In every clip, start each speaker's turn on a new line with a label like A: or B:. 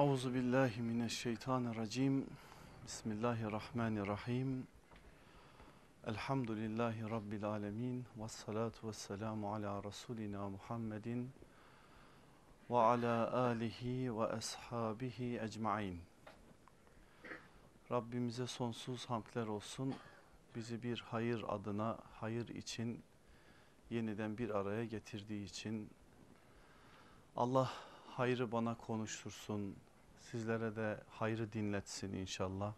A: Euzu billahi mineşşeytanirracim. Bismillahirrahmanirrahim. Elhamdülillahi rabbil alamin ve salatu vesselamu ala rasulina Muhammedin ve ala alihi ve ashabihi ecmaîn. Rabbimize sonsuz hamdler olsun. Bizi bir hayır adına, hayır için yeniden bir araya getirdiği için Allah hayrı bana konuştursun. Sizlere de hayrı dinletsin inşallah.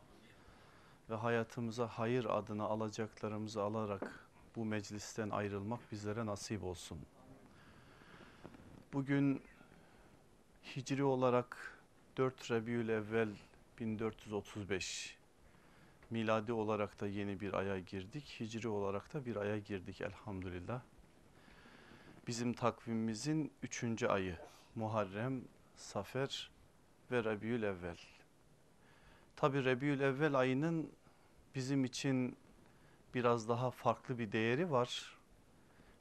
A: Ve hayatımıza hayır adına alacaklarımızı alarak bu meclisten ayrılmak bizlere nasip olsun. Bugün hicri olarak 4 Rebiül Evvel 1435 miladi olarak da yeni bir aya girdik. Hicri olarak da bir aya girdik elhamdülillah. Bizim takvimimizin üçüncü ayı Muharrem, Safer ve Rebiül Evvel. Tabi Rebiül Evvel ayının bizim için biraz daha farklı bir değeri var.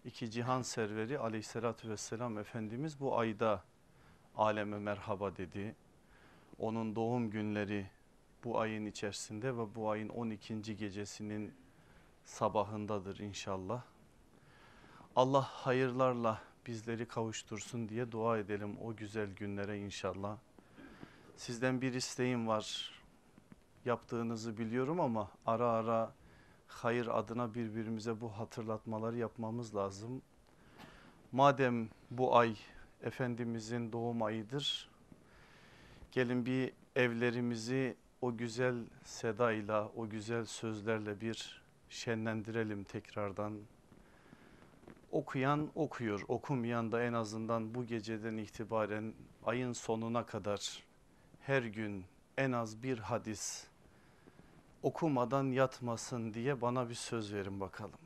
A: İki cihan serveri aleyhissalatü vesselam Efendimiz bu ayda aleme merhaba dedi. Onun doğum günleri bu ayın içerisinde ve bu ayın 12. gecesinin sabahındadır inşallah. Allah hayırlarla bizleri kavuştursun diye dua edelim o güzel günlere inşallah. Sizden bir isteğim var. Yaptığınızı biliyorum ama ara ara hayır adına birbirimize bu hatırlatmaları yapmamız lazım. Madem bu ay Efendimizin doğum ayıdır. Gelin bir evlerimizi o güzel sedayla, o güzel sözlerle bir şenlendirelim tekrardan. Okuyan okuyor, okumayan da en azından bu geceden itibaren ayın sonuna kadar her gün en az bir hadis okumadan yatmasın diye bana bir söz verin bakalım.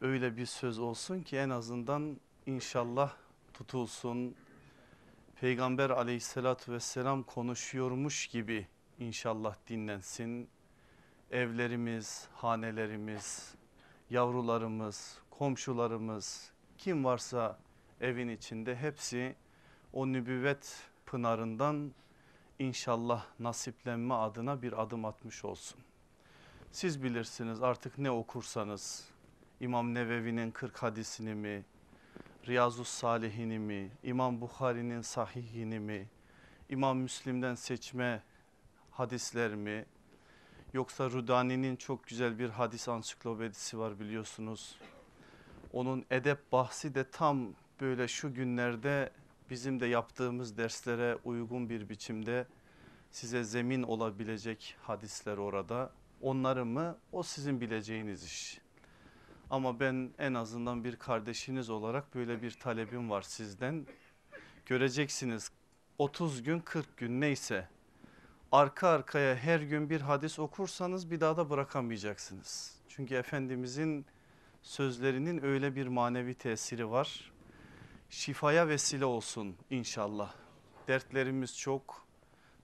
A: Öyle bir söz olsun ki en azından inşallah tutulsun. Peygamber aleyhissalatü vesselam konuşuyormuş gibi inşallah dinlensin. Evlerimiz, hanelerimiz, yavrularımız, komşularımız, kim varsa evin içinde hepsi o nübüvvet pınarından inşallah nasiplenme adına bir adım atmış olsun. Siz bilirsiniz artık ne okursanız İmam Nevevi'nin 40 hadisini mi, Riyazu Salihini mi, İmam Bukhari'nin sahihini mi, İmam Müslim'den seçme hadisler mi, yoksa Rudani'nin çok güzel bir hadis ansiklopedisi var biliyorsunuz. Onun edep bahsi de tam böyle şu günlerde bizim de yaptığımız derslere uygun bir biçimde size zemin olabilecek hadisler orada. Onları mı o sizin bileceğiniz iş. Ama ben en azından bir kardeşiniz olarak böyle bir talebim var sizden. Göreceksiniz 30 gün 40 gün neyse arka arkaya her gün bir hadis okursanız bir daha da bırakamayacaksınız. Çünkü Efendimizin sözlerinin öyle bir manevi tesiri var. Şifaya vesile olsun inşallah. Dertlerimiz çok,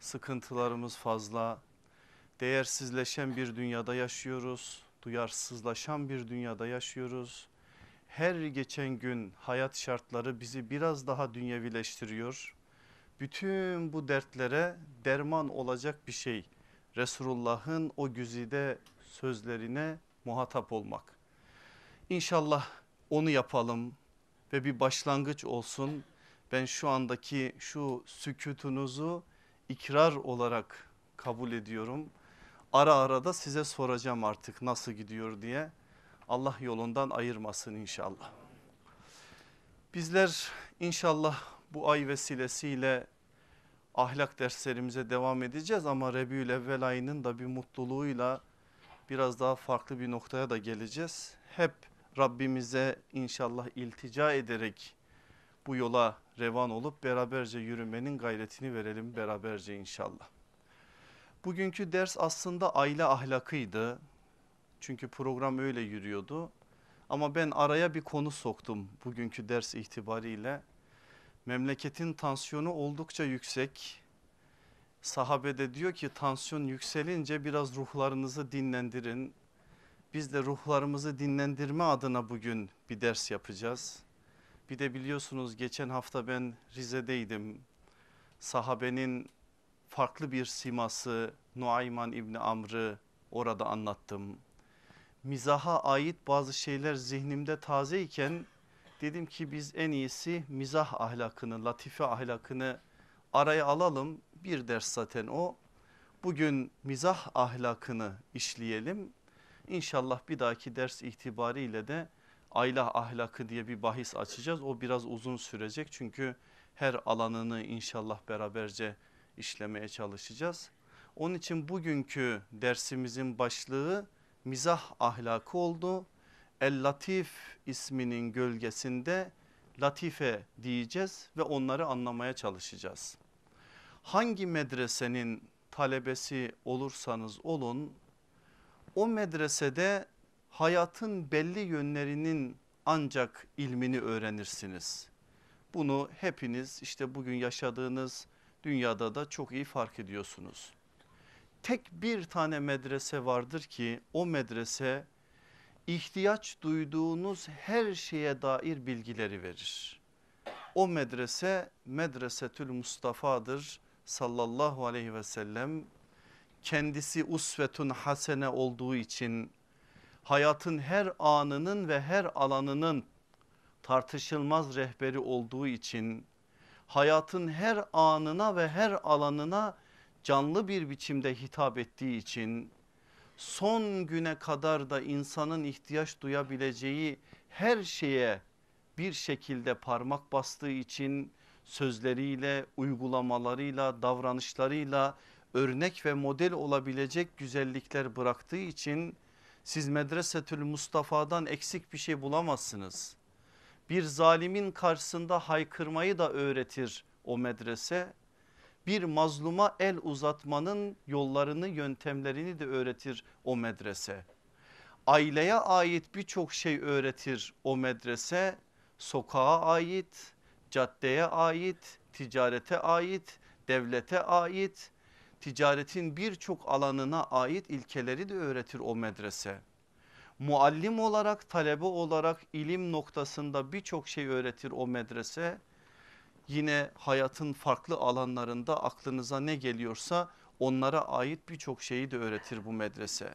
A: sıkıntılarımız fazla, değersizleşen bir dünyada yaşıyoruz, duyarsızlaşan bir dünyada yaşıyoruz. Her geçen gün hayat şartları bizi biraz daha dünyevileştiriyor. Bütün bu dertlere derman olacak bir şey. Resulullah'ın o güzide sözlerine muhatap olmak. İnşallah onu yapalım ve bir başlangıç olsun. Ben şu andaki şu sükutunuzu ikrar olarak kabul ediyorum. Ara ara da size soracağım artık nasıl gidiyor diye. Allah yolundan ayırmasın inşallah. Bizler inşallah bu ay vesilesiyle ahlak derslerimize devam edeceğiz ama Rebiül Evvel ayının da bir mutluluğuyla biraz daha farklı bir noktaya da geleceğiz. Hep Rabbimize inşallah iltica ederek bu yola revan olup beraberce yürümenin gayretini verelim beraberce inşallah. Bugünkü ders aslında aile ahlakıydı. Çünkü program öyle yürüyordu. Ama ben araya bir konu soktum bugünkü ders itibariyle. Memleketin tansiyonu oldukça yüksek. Sahabe de diyor ki tansiyon yükselince biraz ruhlarınızı dinlendirin. Biz de ruhlarımızı dinlendirme adına bugün bir ders yapacağız. Bir de biliyorsunuz geçen hafta ben Rize'deydim. Sahabenin farklı bir siması Nuayman İbni Amr'ı orada anlattım. Mizaha ait bazı şeyler zihnimde tazeyken dedim ki biz en iyisi mizah ahlakını, latife ahlakını araya alalım. Bir ders zaten o. Bugün mizah ahlakını işleyelim. İnşallah bir dahaki ders itibariyle de aile ahlakı diye bir bahis açacağız. O biraz uzun sürecek çünkü her alanını inşallah beraberce işlemeye çalışacağız. Onun için bugünkü dersimizin başlığı mizah ahlakı oldu. El Latif isminin gölgesinde latife diyeceğiz ve onları anlamaya çalışacağız. Hangi medresenin talebesi olursanız olun o medresede hayatın belli yönlerinin ancak ilmini öğrenirsiniz. Bunu hepiniz işte bugün yaşadığınız dünyada da çok iyi fark ediyorsunuz. Tek bir tane medrese vardır ki o medrese ihtiyaç duyduğunuz her şeye dair bilgileri verir. O medrese Medresetül Mustafa'dır sallallahu aleyhi ve sellem. Kendisi usvetun hasene olduğu için hayatın her anının ve her alanının tartışılmaz rehberi olduğu için hayatın her anına ve her alanına canlı bir biçimde hitap ettiği için son güne kadar da insanın ihtiyaç duyabileceği her şeye bir şekilde parmak bastığı için sözleriyle, uygulamalarıyla, davranışlarıyla örnek ve model olabilecek güzellikler bıraktığı için siz Medresetül Mustafa'dan eksik bir şey bulamazsınız. Bir zalimin karşısında haykırmayı da öğretir o medrese. Bir mazluma el uzatmanın yollarını yöntemlerini de öğretir o medrese. Aileye ait birçok şey öğretir o medrese. Sokağa ait, caddeye ait, ticarete ait, devlete ait, ticaretin birçok alanına ait ilkeleri de öğretir o medrese. Muallim olarak talebe olarak ilim noktasında birçok şey öğretir o medrese. Yine hayatın farklı alanlarında aklınıza ne geliyorsa onlara ait birçok şeyi de öğretir bu medrese.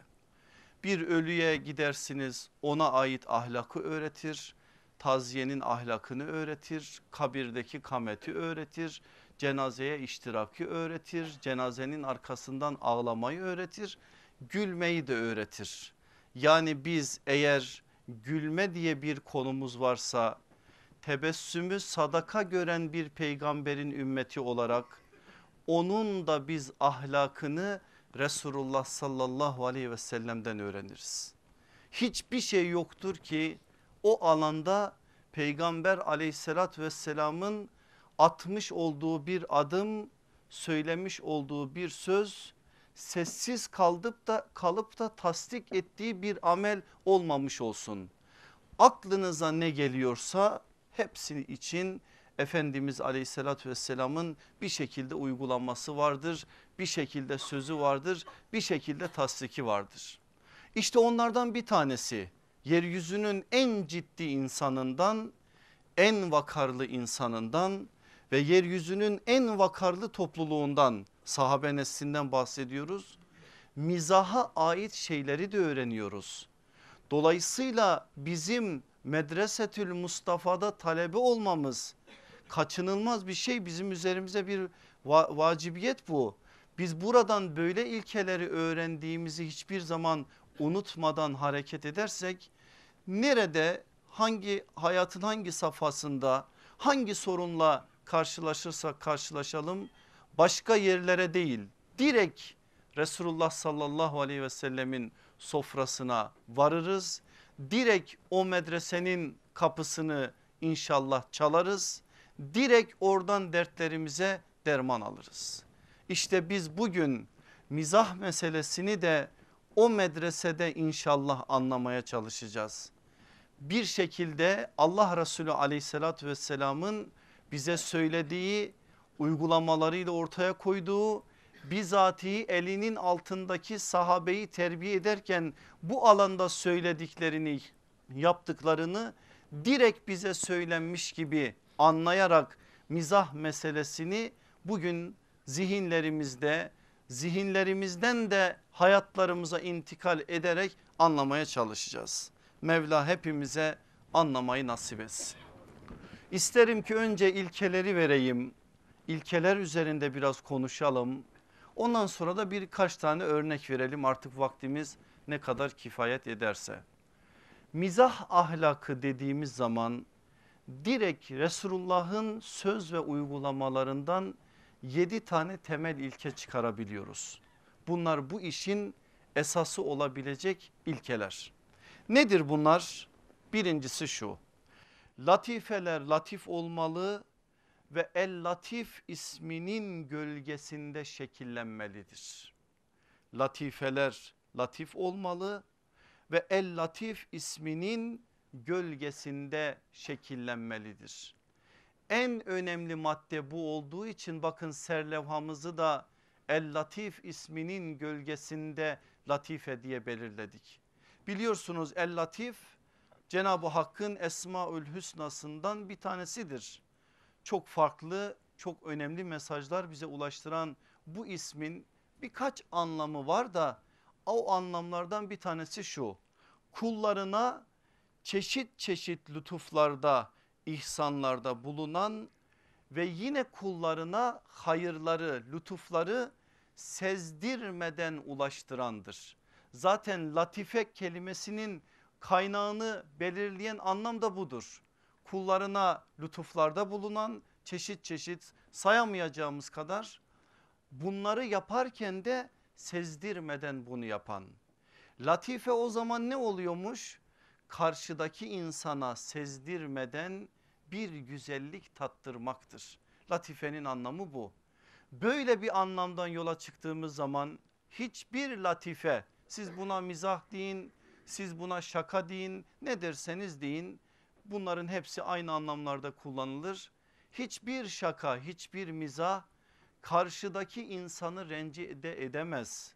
A: Bir ölüye gidersiniz ona ait ahlakı öğretir taziyenin ahlakını öğretir, kabirdeki kameti öğretir, cenazeye iştiraki öğretir, cenazenin arkasından ağlamayı öğretir, gülmeyi de öğretir. Yani biz eğer gülme diye bir konumuz varsa tebessümü sadaka gören bir peygamberin ümmeti olarak onun da biz ahlakını Resulullah sallallahu aleyhi ve sellem'den öğreniriz. Hiçbir şey yoktur ki o alanda peygamber aleyhissalat vesselamın atmış olduğu bir adım söylemiş olduğu bir söz sessiz kalıp da kalıp da tasdik ettiği bir amel olmamış olsun. Aklınıza ne geliyorsa hepsi için Efendimiz aleyhissalatü vesselamın bir şekilde uygulanması vardır. Bir şekilde sözü vardır. Bir şekilde tasdiki vardır. İşte onlardan bir tanesi yeryüzünün en ciddi insanından en vakarlı insanından ve yeryüzünün en vakarlı topluluğundan sahabe neslinden bahsediyoruz. Mizaha ait şeyleri de öğreniyoruz. Dolayısıyla bizim Medresetül Mustafa'da talebe olmamız kaçınılmaz bir şey bizim üzerimize bir va vacibiyet bu. Biz buradan böyle ilkeleri öğrendiğimizi hiçbir zaman unutmadan hareket edersek nerede hangi hayatın hangi safhasında hangi sorunla karşılaşırsak karşılaşalım başka yerlere değil direkt Resulullah sallallahu aleyhi ve sellemin sofrasına varırız. Direkt o medresenin kapısını inşallah çalarız. Direkt oradan dertlerimize derman alırız. İşte biz bugün mizah meselesini de o medresede inşallah anlamaya çalışacağız. Bir şekilde Allah Resulü aleyhissalatü vesselamın bize söylediği uygulamalarıyla ortaya koyduğu bizatihi elinin altındaki sahabeyi terbiye ederken bu alanda söylediklerini yaptıklarını direkt bize söylenmiş gibi anlayarak mizah meselesini bugün zihinlerimizde zihinlerimizden de hayatlarımıza intikal ederek anlamaya çalışacağız. Mevla hepimize anlamayı nasip etsin. İsterim ki önce ilkeleri vereyim. İlkeler üzerinde biraz konuşalım. Ondan sonra da birkaç tane örnek verelim artık vaktimiz ne kadar kifayet ederse. Mizah ahlakı dediğimiz zaman direkt Resulullah'ın söz ve uygulamalarından 7 tane temel ilke çıkarabiliyoruz. Bunlar bu işin esası olabilecek ilkeler. Nedir bunlar? Birincisi şu. Latifeler latif olmalı ve El Latif isminin gölgesinde şekillenmelidir. Latifeler latif olmalı ve El Latif isminin gölgesinde şekillenmelidir. En önemli madde bu olduğu için bakın serlevhamızı da El Latif isminin gölgesinde latife diye belirledik. Biliyorsunuz El Latif Cenab-ı Hakk'ın Esmaül Hüsna'sından bir tanesidir. Çok farklı çok önemli mesajlar bize ulaştıran bu ismin birkaç anlamı var da o anlamlardan bir tanesi şu. Kullarına çeşit çeşit lütuflarda ihsanlarda bulunan ve yine kullarına hayırları lütufları sezdirmeden ulaştırandır. Zaten latife kelimesinin kaynağını belirleyen anlam da budur. Kullarına lütuflarda bulunan çeşit çeşit sayamayacağımız kadar bunları yaparken de sezdirmeden bunu yapan. Latife o zaman ne oluyormuş? Karşıdaki insana sezdirmeden bir güzellik tattırmaktır. Latifenin anlamı bu. Böyle bir anlamdan yola çıktığımız zaman hiçbir latife siz buna mizah deyin siz buna şaka deyin ne derseniz deyin bunların hepsi aynı anlamlarda kullanılır. Hiçbir şaka hiçbir mizah karşıdaki insanı rencide edemez.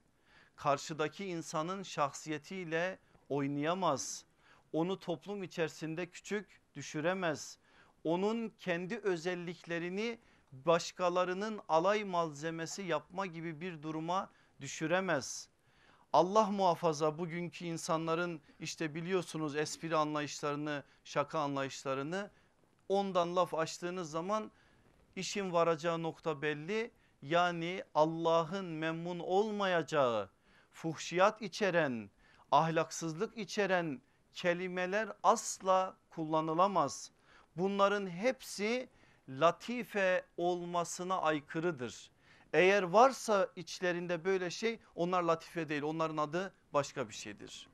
A: Karşıdaki insanın şahsiyetiyle oynayamaz. Onu toplum içerisinde küçük düşüremez. Onun kendi özelliklerini başkalarının alay malzemesi yapma gibi bir duruma düşüremez. Allah muhafaza bugünkü insanların işte biliyorsunuz espri anlayışlarını şaka anlayışlarını ondan laf açtığınız zaman işin varacağı nokta belli. Yani Allah'ın memnun olmayacağı fuhşiyat içeren ahlaksızlık içeren kelimeler asla kullanılamaz. Bunların hepsi latife olmasına aykırıdır. Eğer varsa içlerinde böyle şey onlar latife değil onların adı başka bir şeydir.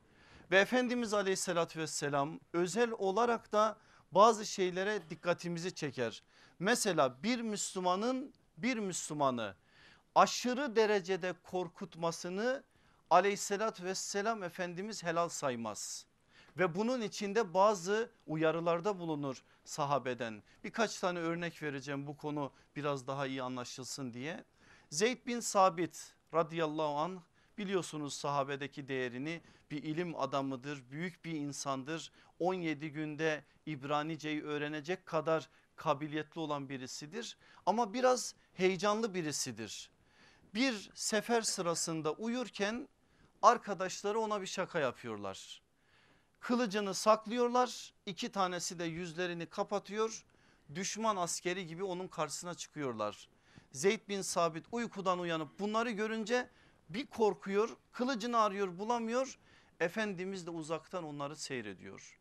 A: Ve Efendimiz aleyhissalatü vesselam özel olarak da bazı şeylere dikkatimizi çeker. Mesela bir Müslümanın bir Müslümanı aşırı derecede korkutmasını aleyhissalatü vesselam Efendimiz helal saymaz. Ve bunun içinde bazı uyarılarda bulunur sahabeden. Birkaç tane örnek vereceğim bu konu biraz daha iyi anlaşılsın diye. Zeyd bin Sabit radıyallahu anh biliyorsunuz sahabedeki değerini bir ilim adamıdır büyük bir insandır 17 günde İbranice'yi öğrenecek kadar kabiliyetli olan birisidir ama biraz heyecanlı birisidir. Bir sefer sırasında uyurken arkadaşları ona bir şaka yapıyorlar. Kılıcını saklıyorlar iki tanesi de yüzlerini kapatıyor düşman askeri gibi onun karşısına çıkıyorlar. Zeyd bin Sabit uykudan uyanıp bunları görünce bir korkuyor kılıcını arıyor bulamıyor. Efendimiz de uzaktan onları seyrediyor.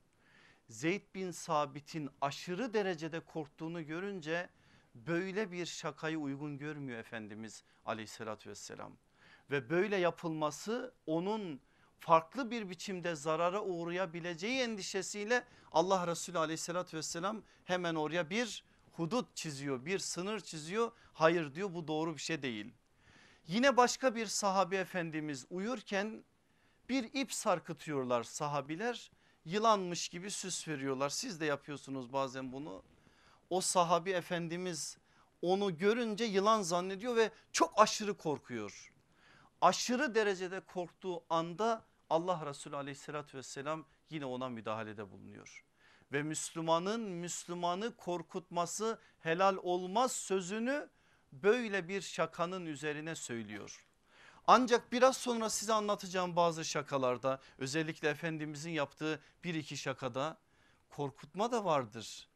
A: Zeyd bin Sabit'in aşırı derecede korktuğunu görünce böyle bir şakayı uygun görmüyor Efendimiz aleyhissalatü vesselam. Ve böyle yapılması onun farklı bir biçimde zarara uğrayabileceği endişesiyle Allah Resulü aleyhissalatü vesselam hemen oraya bir hudut çiziyor bir sınır çiziyor. Hayır diyor bu doğru bir şey değil. Yine başka bir sahabe efendimiz uyurken bir ip sarkıtıyorlar sahabiler yılanmış gibi süs veriyorlar. Siz de yapıyorsunuz bazen bunu. O sahabi efendimiz onu görünce yılan zannediyor ve çok aşırı korkuyor. Aşırı derecede korktuğu anda Allah Resulü aleyhissalatü vesselam yine ona müdahalede bulunuyor. Ve Müslümanın Müslümanı korkutması helal olmaz sözünü böyle bir şakanın üzerine söylüyor. Ancak biraz sonra size anlatacağım bazı şakalarda özellikle Efendimizin yaptığı bir iki şakada korkutma da vardır.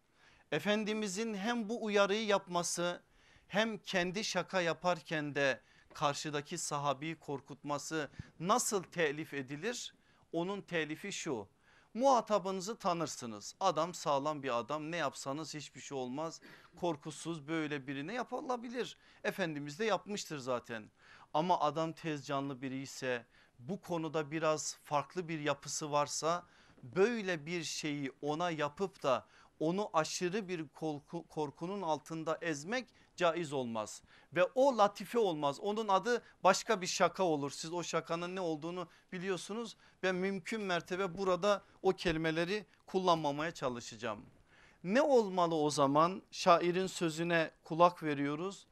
A: Efendimizin hem bu uyarıyı yapması hem kendi şaka yaparken de karşıdaki sahabeyi korkutması nasıl telif edilir? Onun telifi şu muhatabınızı tanırsınız. Adam sağlam bir adam ne yapsanız hiçbir şey olmaz. Korkusuz böyle birine yapılabilir. Efendimiz de yapmıştır zaten. Ama adam tez canlı biri ise bu konuda biraz farklı bir yapısı varsa böyle bir şeyi ona yapıp da onu aşırı bir korku, korkunun altında ezmek caiz olmaz. Ve o latife olmaz onun adı başka bir şaka olur. Siz o şakanın ne olduğunu biliyorsunuz. Ben mümkün mertebe burada o kelimeleri kullanmamaya çalışacağım. Ne olmalı o zaman şairin sözüne kulak veriyoruz.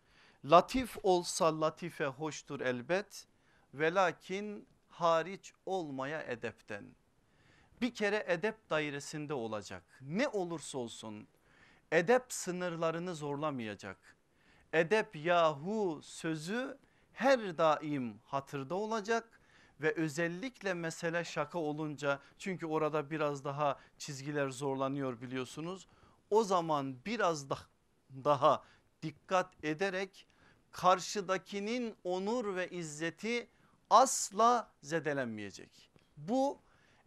A: Latif olsa latife hoştur elbet ve lakin hariç olmaya edepten bir kere edep dairesinde olacak. Ne olursa olsun edep sınırlarını zorlamayacak. Edep yahu sözü her daim hatırda olacak ve özellikle mesele şaka olunca çünkü orada biraz daha çizgiler zorlanıyor biliyorsunuz. O zaman biraz da, daha dikkat ederek karşıdakinin onur ve izzeti asla zedelenmeyecek. Bu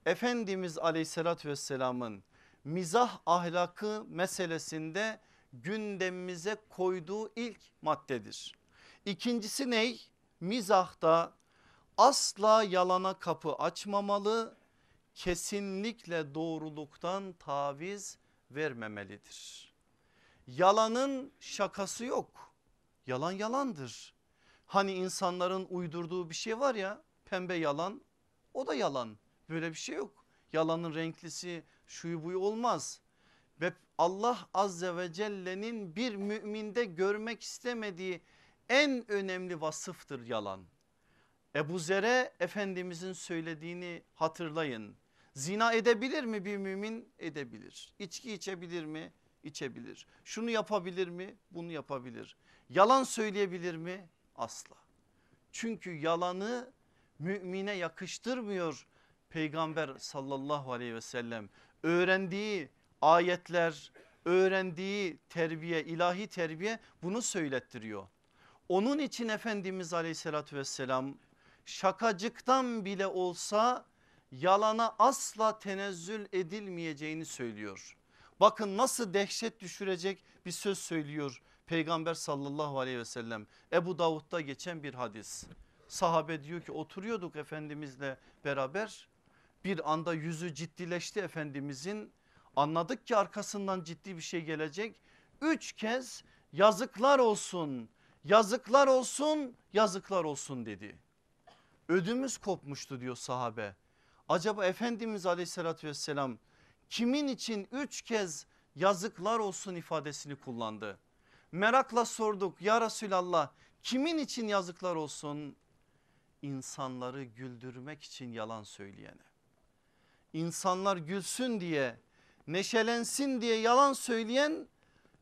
A: Efendimiz aleyhissalatü vesselamın mizah ahlakı meselesinde gündemimize koyduğu ilk maddedir. İkincisi ney? Mizahta asla yalana kapı açmamalı, kesinlikle doğruluktan taviz vermemelidir. Yalanın şakası yok. Yalan yalandır. Hani insanların uydurduğu bir şey var ya pembe yalan o da yalan. Böyle bir şey yok. Yalanın renklisi şuyu buyu olmaz. Ve Allah azze ve celle'nin bir müminde görmek istemediği en önemli vasıftır yalan. Ebu Zer'e Efendimizin söylediğini hatırlayın. Zina edebilir mi bir mümin? Edebilir. İçki içebilir mi? İçebilir. Şunu yapabilir mi? Bunu yapabilir. Yalan söyleyebilir mi? Asla. Çünkü yalanı mümine yakıştırmıyor peygamber sallallahu aleyhi ve sellem öğrendiği ayetler öğrendiği terbiye ilahi terbiye bunu söylettiriyor. Onun için Efendimiz aleyhissalatü vesselam şakacıktan bile olsa yalana asla tenezzül edilmeyeceğini söylüyor. Bakın nasıl dehşet düşürecek bir söz söylüyor Peygamber sallallahu aleyhi ve sellem. Ebu Davud'da geçen bir hadis. Sahabe diyor ki oturuyorduk Efendimizle beraber bir anda yüzü ciddileşti Efendimizin. Anladık ki arkasından ciddi bir şey gelecek. Üç kez yazıklar olsun, yazıklar olsun, yazıklar olsun dedi. Ödümüz kopmuştu diyor sahabe. Acaba Efendimiz aleyhissalatü vesselam kimin için üç kez yazıklar olsun ifadesini kullandı? Merakla sorduk ya Resulallah kimin için yazıklar olsun? İnsanları güldürmek için yalan söyleyene insanlar gülsün diye neşelensin diye yalan söyleyen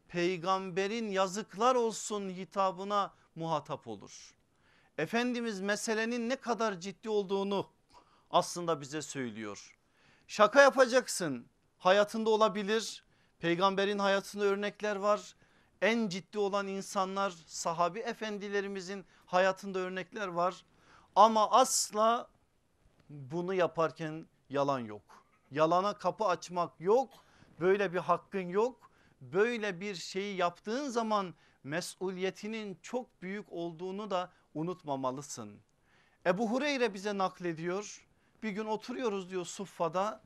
A: peygamberin yazıklar olsun hitabına muhatap olur. Efendimiz meselenin ne kadar ciddi olduğunu aslında bize söylüyor. Şaka yapacaksın hayatında olabilir peygamberin hayatında örnekler var. En ciddi olan insanlar sahabi efendilerimizin hayatında örnekler var. Ama asla bunu yaparken yalan yok. Yalana kapı açmak yok. Böyle bir hakkın yok. Böyle bir şeyi yaptığın zaman mesuliyetinin çok büyük olduğunu da unutmamalısın. Ebu Hureyre bize naklediyor. Bir gün oturuyoruz diyor Suffa'da.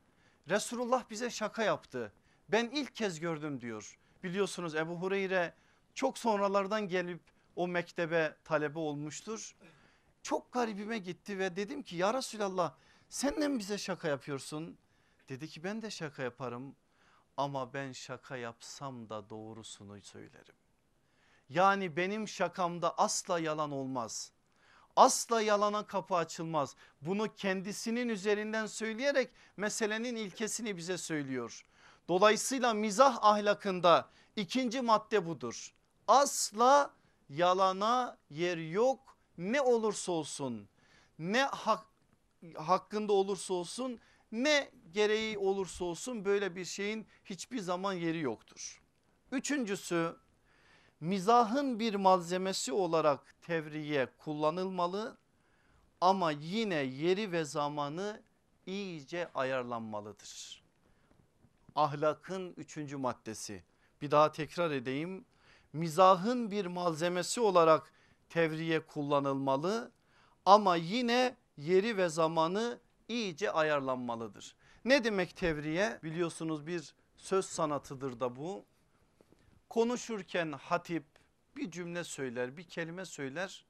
A: Resulullah bize şaka yaptı. Ben ilk kez gördüm diyor. Biliyorsunuz Ebu Hureyre çok sonralardan gelip o mektebe talebe olmuştur. Çok garibime gitti ve dedim ki ya Resulallah sen de mi bize şaka yapıyorsun? Dedi ki ben de şaka yaparım ama ben şaka yapsam da doğrusunu söylerim. Yani benim şakamda asla yalan olmaz. Asla yalana kapı açılmaz. Bunu kendisinin üzerinden söyleyerek meselenin ilkesini bize söylüyor. Dolayısıyla mizah ahlakında ikinci madde budur. Asla yalana yer yok ne olursa olsun ne hak, hakkında olursa olsun ne gereği olursa olsun böyle bir şeyin hiçbir zaman yeri yoktur. Üçüncüsü mizahın bir malzemesi olarak tevriye kullanılmalı ama yine yeri ve zamanı iyice ayarlanmalıdır. Ahlakın üçüncü maddesi bir daha tekrar edeyim mizahın bir malzemesi olarak tevriye kullanılmalı ama yine yeri ve zamanı iyice ayarlanmalıdır. Ne demek tevriye? Biliyorsunuz bir söz sanatıdır da bu. Konuşurken hatip bir cümle söyler, bir kelime söyler.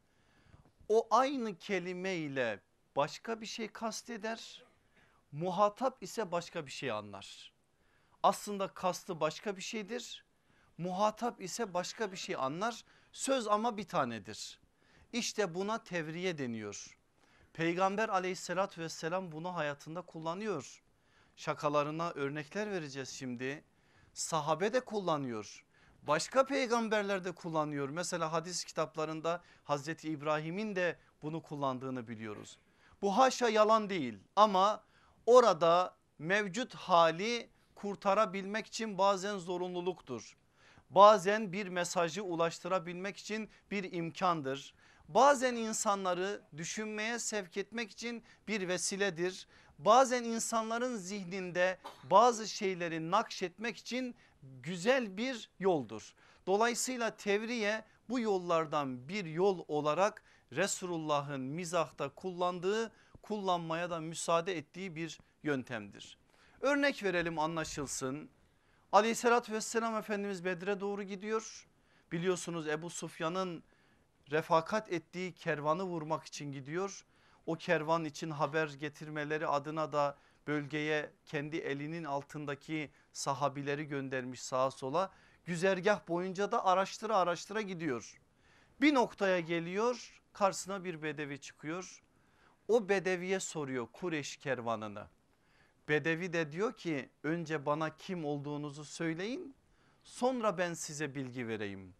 A: O aynı kelime ile başka bir şey kasteder. Muhatap ise başka bir şey anlar. Aslında kastı başka bir şeydir. Muhatap ise başka bir şey anlar. Söz ama bir tanedir. İşte buna tevriye deniyor. Peygamber aleyhissalatü vesselam bunu hayatında kullanıyor. Şakalarına örnekler vereceğiz şimdi. Sahabe de kullanıyor. Başka peygamberler de kullanıyor. Mesela hadis kitaplarında Hazreti İbrahim'in de bunu kullandığını biliyoruz. Bu haşa yalan değil ama orada mevcut hali kurtarabilmek için bazen zorunluluktur. Bazen bir mesajı ulaştırabilmek için bir imkandır. Bazen insanları düşünmeye sevk etmek için bir vesiledir. Bazen insanların zihninde bazı şeyleri nakşetmek için güzel bir yoldur. Dolayısıyla tevriye bu yollardan bir yol olarak Resulullah'ın mizahta kullandığı kullanmaya da müsaade ettiği bir yöntemdir. Örnek verelim anlaşılsın. Aleyhissalatü vesselam Efendimiz Bedre doğru gidiyor. Biliyorsunuz Ebu Sufyan'ın refakat ettiği kervanı vurmak için gidiyor. O kervan için haber getirmeleri adına da bölgeye kendi elinin altındaki sahabileri göndermiş sağa sola. Güzergah boyunca da araştıra araştıra gidiyor. Bir noktaya geliyor karşısına bir bedevi çıkıyor. O bedeviye soruyor Kureş kervanını. Bedevi de diyor ki önce bana kim olduğunuzu söyleyin sonra ben size bilgi vereyim.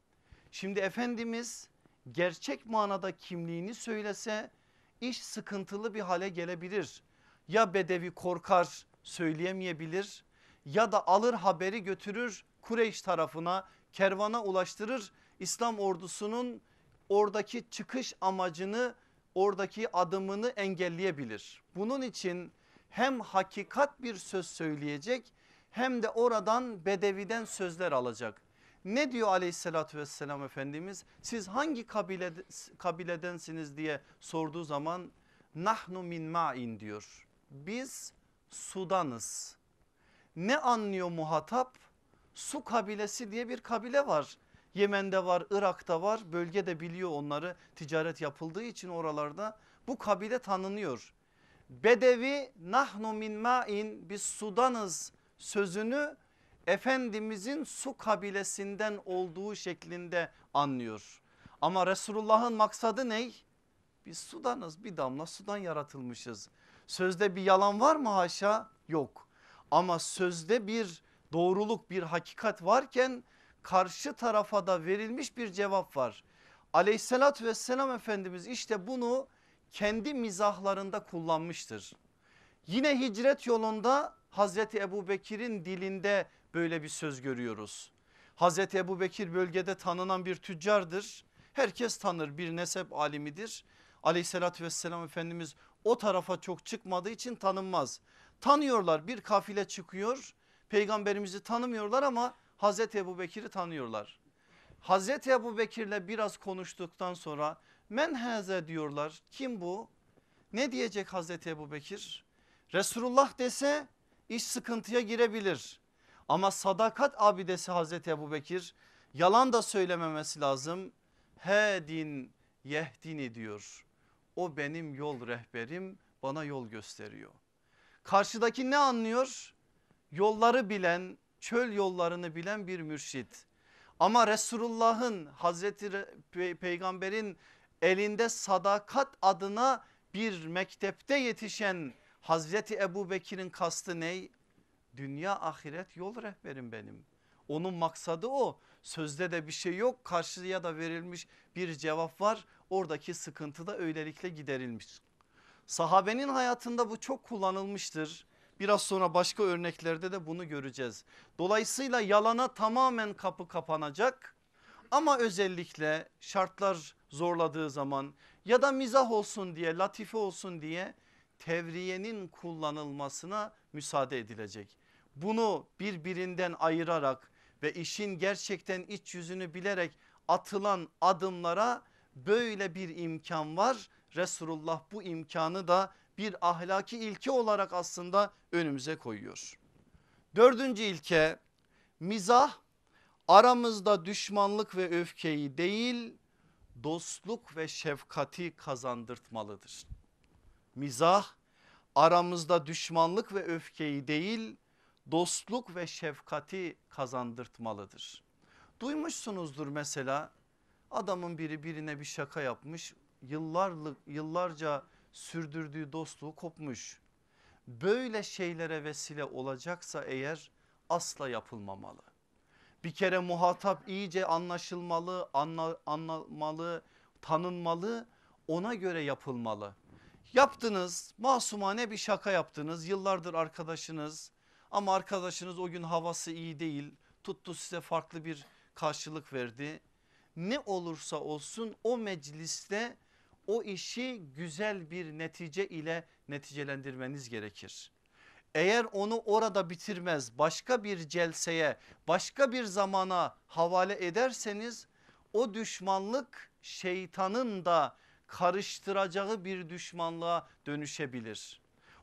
A: Şimdi Efendimiz gerçek manada kimliğini söylese iş sıkıntılı bir hale gelebilir. Ya bedevi korkar söyleyemeyebilir ya da alır haberi götürür Kureyş tarafına kervana ulaştırır. İslam ordusunun oradaki çıkış amacını oradaki adımını engelleyebilir. Bunun için hem hakikat bir söz söyleyecek hem de oradan bedeviden sözler alacak. Ne diyor aleyhissalatü vesselam Efendimiz siz hangi kabile, kabiledensiniz diye sorduğu zaman nahnu min ma'in diyor. Biz sudanız. Ne anlıyor muhatap? Su kabilesi diye bir kabile var. Yemen'de var, Irak'ta var. Bölgede biliyor onları ticaret yapıldığı için oralarda bu kabile tanınıyor. Bedevi nahnu min ma'in biz sudanız sözünü Efendimizin su kabilesinden olduğu şeklinde anlıyor. Ama Resulullah'ın maksadı ne? Biz sudanız bir damla sudan yaratılmışız. Sözde bir yalan var mı haşa? Yok. Ama sözde bir doğruluk bir hakikat varken karşı tarafa da verilmiş bir cevap var. Aleyhissalatü vesselam Efendimiz işte bunu kendi mizahlarında kullanmıştır. Yine hicret yolunda Hazreti Ebu Bekir'in dilinde böyle bir söz görüyoruz. Hazreti Ebu Bekir bölgede tanınan bir tüccardır. Herkes tanır bir nesep alimidir. Aleyhissalatü vesselam Efendimiz o tarafa çok çıkmadığı için tanınmaz. Tanıyorlar bir kafile çıkıyor peygamberimizi tanımıyorlar ama Hazreti Ebu Bekir'i tanıyorlar. Hazreti Ebu Bekir'le biraz konuştuktan sonra men haze diyorlar kim bu? Ne diyecek Hazreti Ebu Bekir? Resulullah dese iş sıkıntıya girebilir. Ama sadakat abidesi Hazreti Ebu Bekir yalan da söylememesi lazım. Hedin yehdini diyor. O benim yol rehberim bana yol gösteriyor. Karşıdaki ne anlıyor? Yolları bilen çöl yollarını bilen bir mürşit. Ama Resulullah'ın Hazreti Peygamber'in elinde sadakat adına bir mektepte yetişen Hazreti Ebu Bekir'in kastı ne? Dünya ahiret yol rehberim benim. Onun maksadı o. Sözde de bir şey yok karşıya da verilmiş bir cevap var. Oradaki sıkıntı da öylelikle giderilmiş. Sahabenin hayatında bu çok kullanılmıştır. Biraz sonra başka örneklerde de bunu göreceğiz. Dolayısıyla yalana tamamen kapı kapanacak. Ama özellikle şartlar zorladığı zaman ya da mizah olsun diye latife olsun diye tevriyenin kullanılmasına müsaade edilecek. Bunu birbirinden ayırarak ve işin gerçekten iç yüzünü bilerek atılan adımlara böyle bir imkan var. Resulullah bu imkanı da bir ahlaki ilke olarak aslında önümüze koyuyor. Dördüncü ilke mizah aramızda düşmanlık ve öfkeyi değil dostluk ve şefkati kazandırtmalıdır. Mizah aramızda düşmanlık ve öfkeyi değil dostluk ve şefkati kazandırtmalıdır. Duymuşsunuzdur mesela adamın biri birine bir şaka yapmış yıllarlık yıllarca sürdürdüğü dostluğu kopmuş. Böyle şeylere vesile olacaksa eğer asla yapılmamalı. Bir kere muhatap iyice anlaşılmalı, anla, anlamalı, tanınmalı ona göre yapılmalı. Yaptınız masumane bir şaka yaptınız yıllardır arkadaşınız ama arkadaşınız o gün havası iyi değil tuttu size farklı bir karşılık verdi. Ne olursa olsun o mecliste o işi güzel bir netice ile neticelendirmeniz gerekir. Eğer onu orada bitirmez başka bir celseye başka bir zamana havale ederseniz o düşmanlık şeytanın da karıştıracağı bir düşmanlığa dönüşebilir.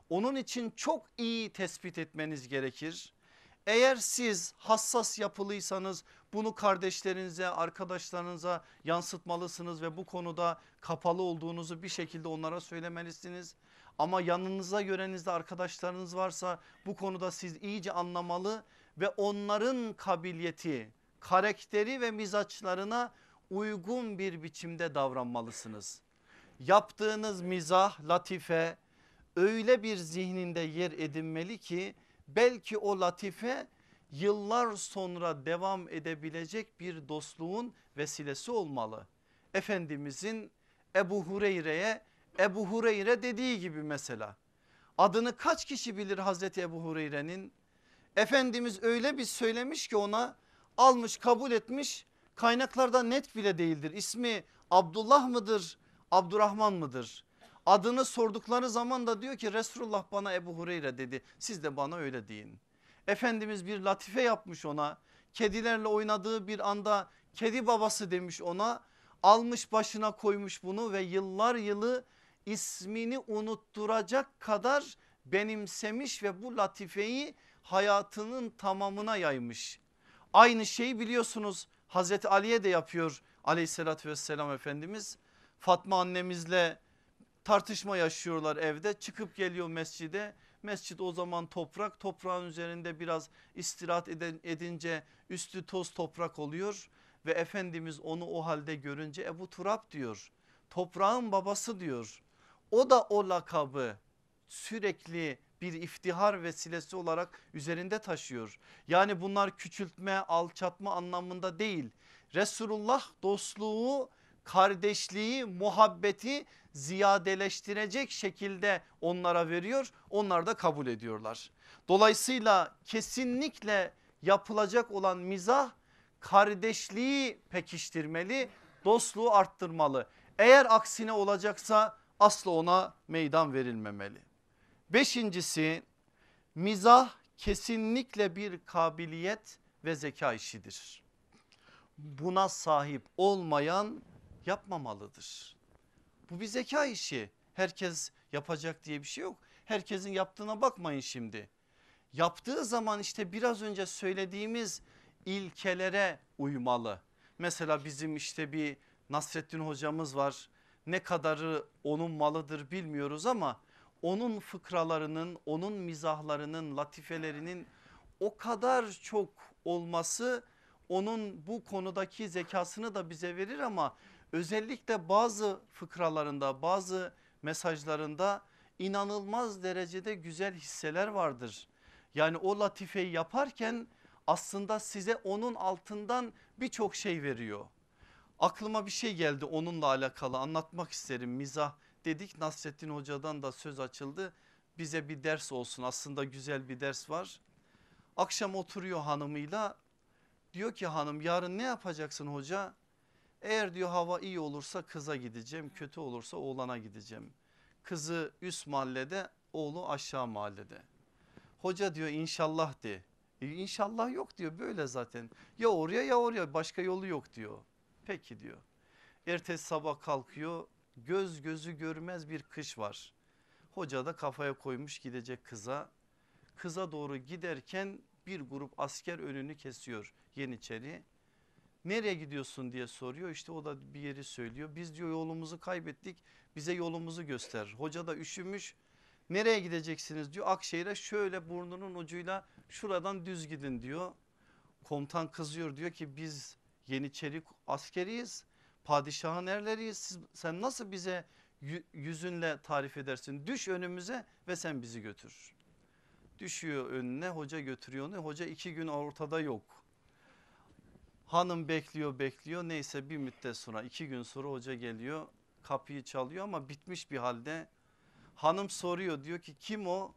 A: Onun için çok iyi tespit etmeniz gerekir. Eğer siz hassas yapılıysanız bunu kardeşlerinize arkadaşlarınıza yansıtmalısınız ve bu konuda kapalı olduğunuzu bir şekilde onlara söylemelisiniz. Ama yanınıza görenizde arkadaşlarınız varsa bu konuda siz iyice anlamalı ve onların kabiliyeti, karakteri ve mizaçlarına uygun bir biçimde davranmalısınız. Yaptığınız mizah, latife öyle bir zihninde yer edinmeli ki belki o latife yıllar sonra devam edebilecek bir dostluğun vesilesi olmalı. Efendimizin Ebu Hureyre'ye Ebu Hureyre dediği gibi mesela adını kaç kişi bilir Hazreti Ebu Hureyre'nin? Efendimiz öyle bir söylemiş ki ona almış kabul etmiş kaynaklarda net bile değildir. İsmi Abdullah mıdır Abdurrahman mıdır? Adını sordukları zaman da diyor ki Resulullah bana Ebu Hureyre dedi siz de bana öyle deyin. Efendimiz bir latife yapmış ona kedilerle oynadığı bir anda kedi babası demiş ona almış başına koymuş bunu ve yıllar yılı ismini unutturacak kadar benimsemiş ve bu latifeyi hayatının tamamına yaymış. Aynı şeyi biliyorsunuz Hazreti Ali'ye de yapıyor aleyhissalatü vesselam Efendimiz. Fatma annemizle tartışma yaşıyorlar evde çıkıp geliyor mescide. Mescid o zaman toprak toprağın üzerinde biraz istirahat edince üstü toz toprak oluyor. Ve Efendimiz onu o halde görünce Ebu Turab diyor toprağın babası diyor. O da o lakabı sürekli bir iftihar vesilesi olarak üzerinde taşıyor. Yani bunlar küçültme alçatma anlamında değil. Resulullah dostluğu kardeşliği muhabbeti ziyadeleştirecek şekilde onlara veriyor onlar da kabul ediyorlar. Dolayısıyla kesinlikle yapılacak olan mizah kardeşliği pekiştirmeli dostluğu arttırmalı. Eğer aksine olacaksa asla ona meydan verilmemeli. Beşincisi mizah kesinlikle bir kabiliyet ve zeka işidir. Buna sahip olmayan yapmamalıdır. Bu bir zeka işi. Herkes yapacak diye bir şey yok. Herkesin yaptığına bakmayın şimdi. Yaptığı zaman işte biraz önce söylediğimiz ilkelere uymalı. Mesela bizim işte bir Nasrettin hocamız var. Ne kadarı onun malıdır bilmiyoruz ama onun fıkralarının, onun mizahlarının, latifelerinin o kadar çok olması onun bu konudaki zekasını da bize verir ama özellikle bazı fıkralarında bazı mesajlarında inanılmaz derecede güzel hisseler vardır. Yani o latifeyi yaparken aslında size onun altından birçok şey veriyor. Aklıma bir şey geldi onunla alakalı anlatmak isterim mizah dedik Nasrettin Hoca'dan da söz açıldı. Bize bir ders olsun aslında güzel bir ders var. Akşam oturuyor hanımıyla diyor ki hanım yarın ne yapacaksın hoca? Eğer diyor hava iyi olursa kıza gideceğim kötü olursa oğlana gideceğim. Kızı üst mahallede oğlu aşağı mahallede. Hoca diyor inşallah de. E, inşallah yok diyor böyle zaten. Ya oraya ya oraya başka yolu yok diyor. Peki diyor. Ertesi sabah kalkıyor göz gözü görmez bir kış var. Hoca da kafaya koymuş gidecek kıza. Kıza doğru giderken bir grup asker önünü kesiyor Yeniçeri. Nereye gidiyorsun? diye soruyor. İşte o da bir yeri söylüyor. Biz diyor yolumuzu kaybettik. Bize yolumuzu göster. Hoca da üşümüş. Nereye gideceksiniz? diyor. Akşehir'e şöyle burnunun ucuyla şuradan düz gidin diyor. Komutan kızıyor. Diyor ki biz Yeniçeri askeriyiz. Padişahın erleriyiz. Siz, sen nasıl bize yüzünle tarif edersin? Düş önümüze ve sen bizi götür. Düşüyor önüne. Hoca götürüyor onu. Hoca iki gün ortada yok. Hanım bekliyor bekliyor neyse bir müddet sonra iki gün sonra hoca geliyor kapıyı çalıyor ama bitmiş bir halde. Hanım soruyor diyor ki kim o?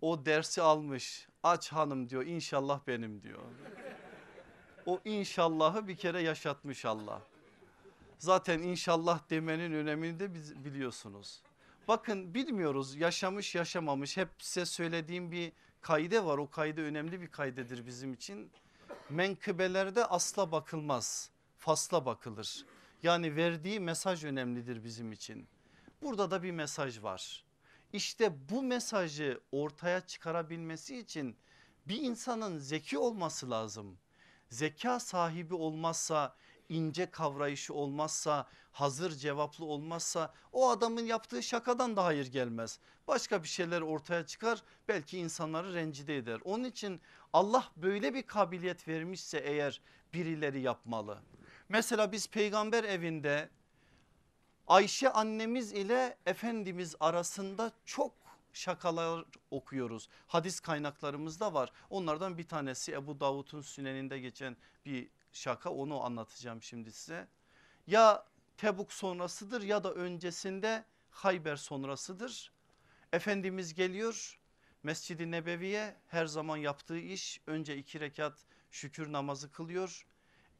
A: O dersi almış aç hanım diyor inşallah benim diyor. O inşallahı bir kere yaşatmış Allah. Zaten inşallah demenin önemini de biz biliyorsunuz. Bakın bilmiyoruz yaşamış yaşamamış hep size söylediğim bir kaide var o kaide önemli bir kaydedir bizim için. Menkıbelerde asla bakılmaz fasla bakılır. Yani verdiği mesaj önemlidir bizim için. Burada da bir mesaj var. İşte bu mesajı ortaya çıkarabilmesi için bir insanın zeki olması lazım. Zeka sahibi olmazsa ince kavrayışı olmazsa hazır cevaplı olmazsa o adamın yaptığı şakadan da hayır gelmez. Başka bir şeyler ortaya çıkar belki insanları rencide eder. Onun için Allah böyle bir kabiliyet vermişse eğer birileri yapmalı. Mesela biz peygamber evinde Ayşe annemiz ile Efendimiz arasında çok şakalar okuyoruz. Hadis kaynaklarımızda var. Onlardan bir tanesi Ebu Davud'un süneninde geçen bir şaka onu anlatacağım şimdi size. Ya Tebuk sonrasıdır ya da öncesinde Hayber sonrasıdır. Efendimiz geliyor Mescid-i Nebevi'ye her zaman yaptığı iş önce iki rekat şükür namazı kılıyor.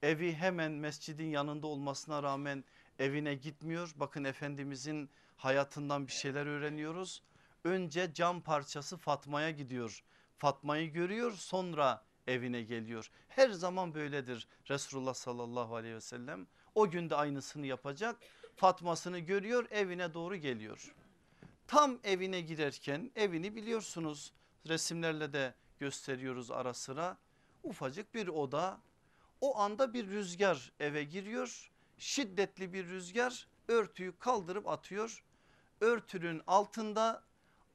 A: Evi hemen mescidin yanında olmasına rağmen evine gitmiyor. Bakın Efendimizin hayatından bir şeyler öğreniyoruz. Önce cam parçası Fatma'ya gidiyor. Fatma'yı görüyor sonra evine geliyor. Her zaman böyledir Resulullah sallallahu aleyhi ve sellem. O günde aynısını yapacak. Fatma'sını görüyor evine doğru geliyor. Tam evine girerken evini biliyorsunuz resimlerle de gösteriyoruz ara sıra. Ufacık bir oda o anda bir rüzgar eve giriyor. Şiddetli bir rüzgar örtüyü kaldırıp atıyor. Örtünün altında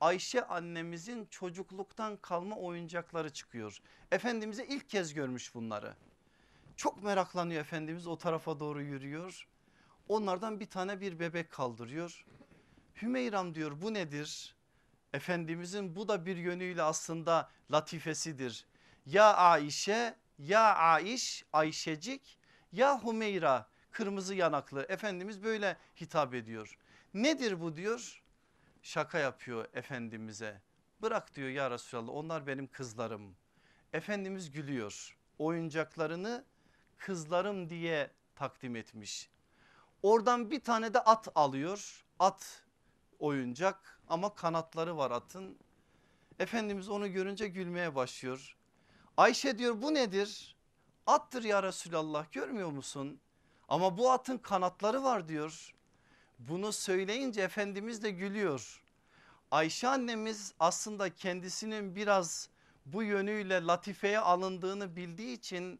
A: Ayşe annemizin çocukluktan kalma oyuncakları çıkıyor. Efendimiz'e ilk kez görmüş bunları. Çok meraklanıyor Efendimiz o tarafa doğru yürüyor. Onlardan bir tane bir bebek kaldırıyor. Hümeyram diyor bu nedir? Efendimizin bu da bir yönüyle aslında latifesidir. Ya Ayşe ya Aiş Ayşecik ya Hümeyra kırmızı yanaklı Efendimiz böyle hitap ediyor. Nedir bu diyor şaka yapıyor Efendimiz'e. Bırak diyor ya Resulallah onlar benim kızlarım. Efendimiz gülüyor. Oyuncaklarını kızlarım diye takdim etmiş. Oradan bir tane de at alıyor. At oyuncak ama kanatları var atın. Efendimiz onu görünce gülmeye başlıyor. Ayşe diyor bu nedir? Attır ya Resulallah görmüyor musun? Ama bu atın kanatları var diyor. Bunu söyleyince Efendimiz de gülüyor. Ayşe annemiz aslında kendisinin biraz bu yönüyle latifeye alındığını bildiği için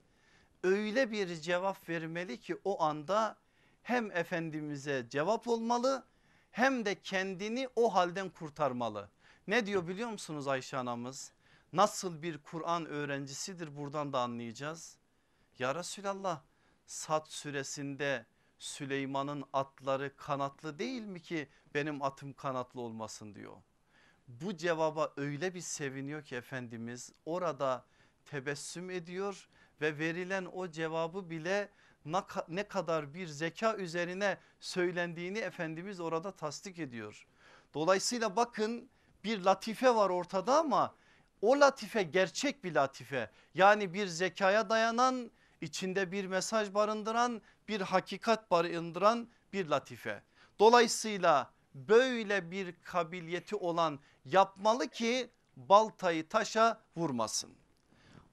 A: öyle bir cevap vermeli ki o anda hem Efendimiz'e cevap olmalı hem de kendini o halden kurtarmalı. Ne diyor biliyor musunuz Ayşe anamız? Nasıl bir Kur'an öğrencisidir buradan da anlayacağız. Ya Resulallah Sad suresinde Süleyman'ın atları kanatlı değil mi ki benim atım kanatlı olmasın diyor. Bu cevaba öyle bir seviniyor ki Efendimiz orada tebessüm ediyor ve verilen o cevabı bile ne kadar bir zeka üzerine söylendiğini Efendimiz orada tasdik ediyor. Dolayısıyla bakın bir latife var ortada ama o latife gerçek bir latife. Yani bir zekaya dayanan içinde bir mesaj barındıran bir hakikat barındıran bir latife. Dolayısıyla böyle bir kabiliyeti olan yapmalı ki baltayı taşa vurmasın.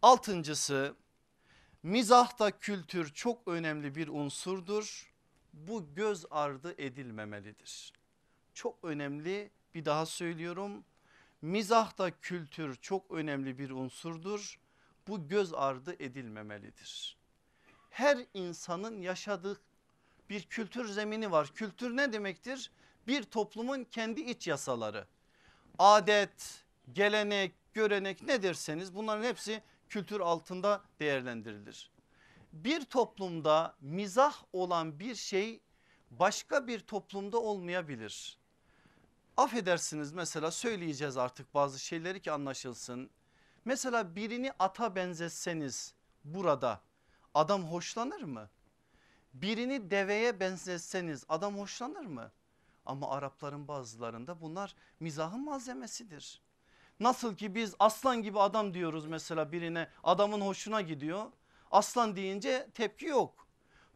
A: Altıncısı mizahta kültür çok önemli bir unsurdur. Bu göz ardı edilmemelidir. Çok önemli bir daha söylüyorum. Mizahta kültür çok önemli bir unsurdur. Bu göz ardı edilmemelidir. Her insanın yaşadığı bir kültür zemini var. Kültür ne demektir? Bir toplumun kendi iç yasaları. Adet, gelenek, görenek ne derseniz bunların hepsi kültür altında değerlendirilir. Bir toplumda mizah olan bir şey başka bir toplumda olmayabilir. Affedersiniz mesela söyleyeceğiz artık bazı şeyleri ki anlaşılsın. Mesela birini ata benzetseniz burada adam hoşlanır mı? Birini deveye benzetseniz adam hoşlanır mı? Ama Arapların bazılarında bunlar mizahın malzemesidir. Nasıl ki biz aslan gibi adam diyoruz mesela birine adamın hoşuna gidiyor. Aslan deyince tepki yok.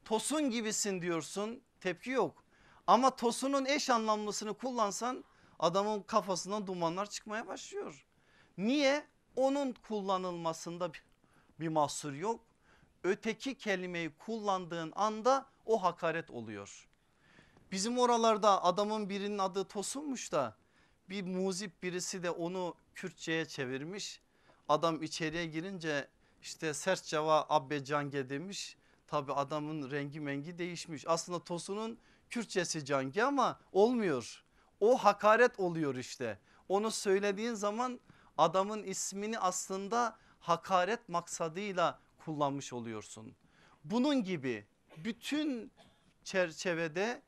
A: Tosun gibisin diyorsun tepki yok. Ama tosunun eş anlamlısını kullansan adamın kafasından dumanlar çıkmaya başlıyor. Niye? Onun kullanılmasında bir mahsur yok. Öteki kelimeyi kullandığın anda o hakaret oluyor. Bizim oralarda adamın birinin adı Tosun'muş da bir muzip birisi de onu Kürtçe'ye çevirmiş. Adam içeriye girince işte sert ceva abbe cange demiş. Tabi adamın rengi mengi değişmiş. Aslında Tosun'un Kürtçesi cange ama olmuyor. O hakaret oluyor işte. Onu söylediğin zaman adamın ismini aslında hakaret maksadıyla kullanmış oluyorsun. Bunun gibi bütün çerçevede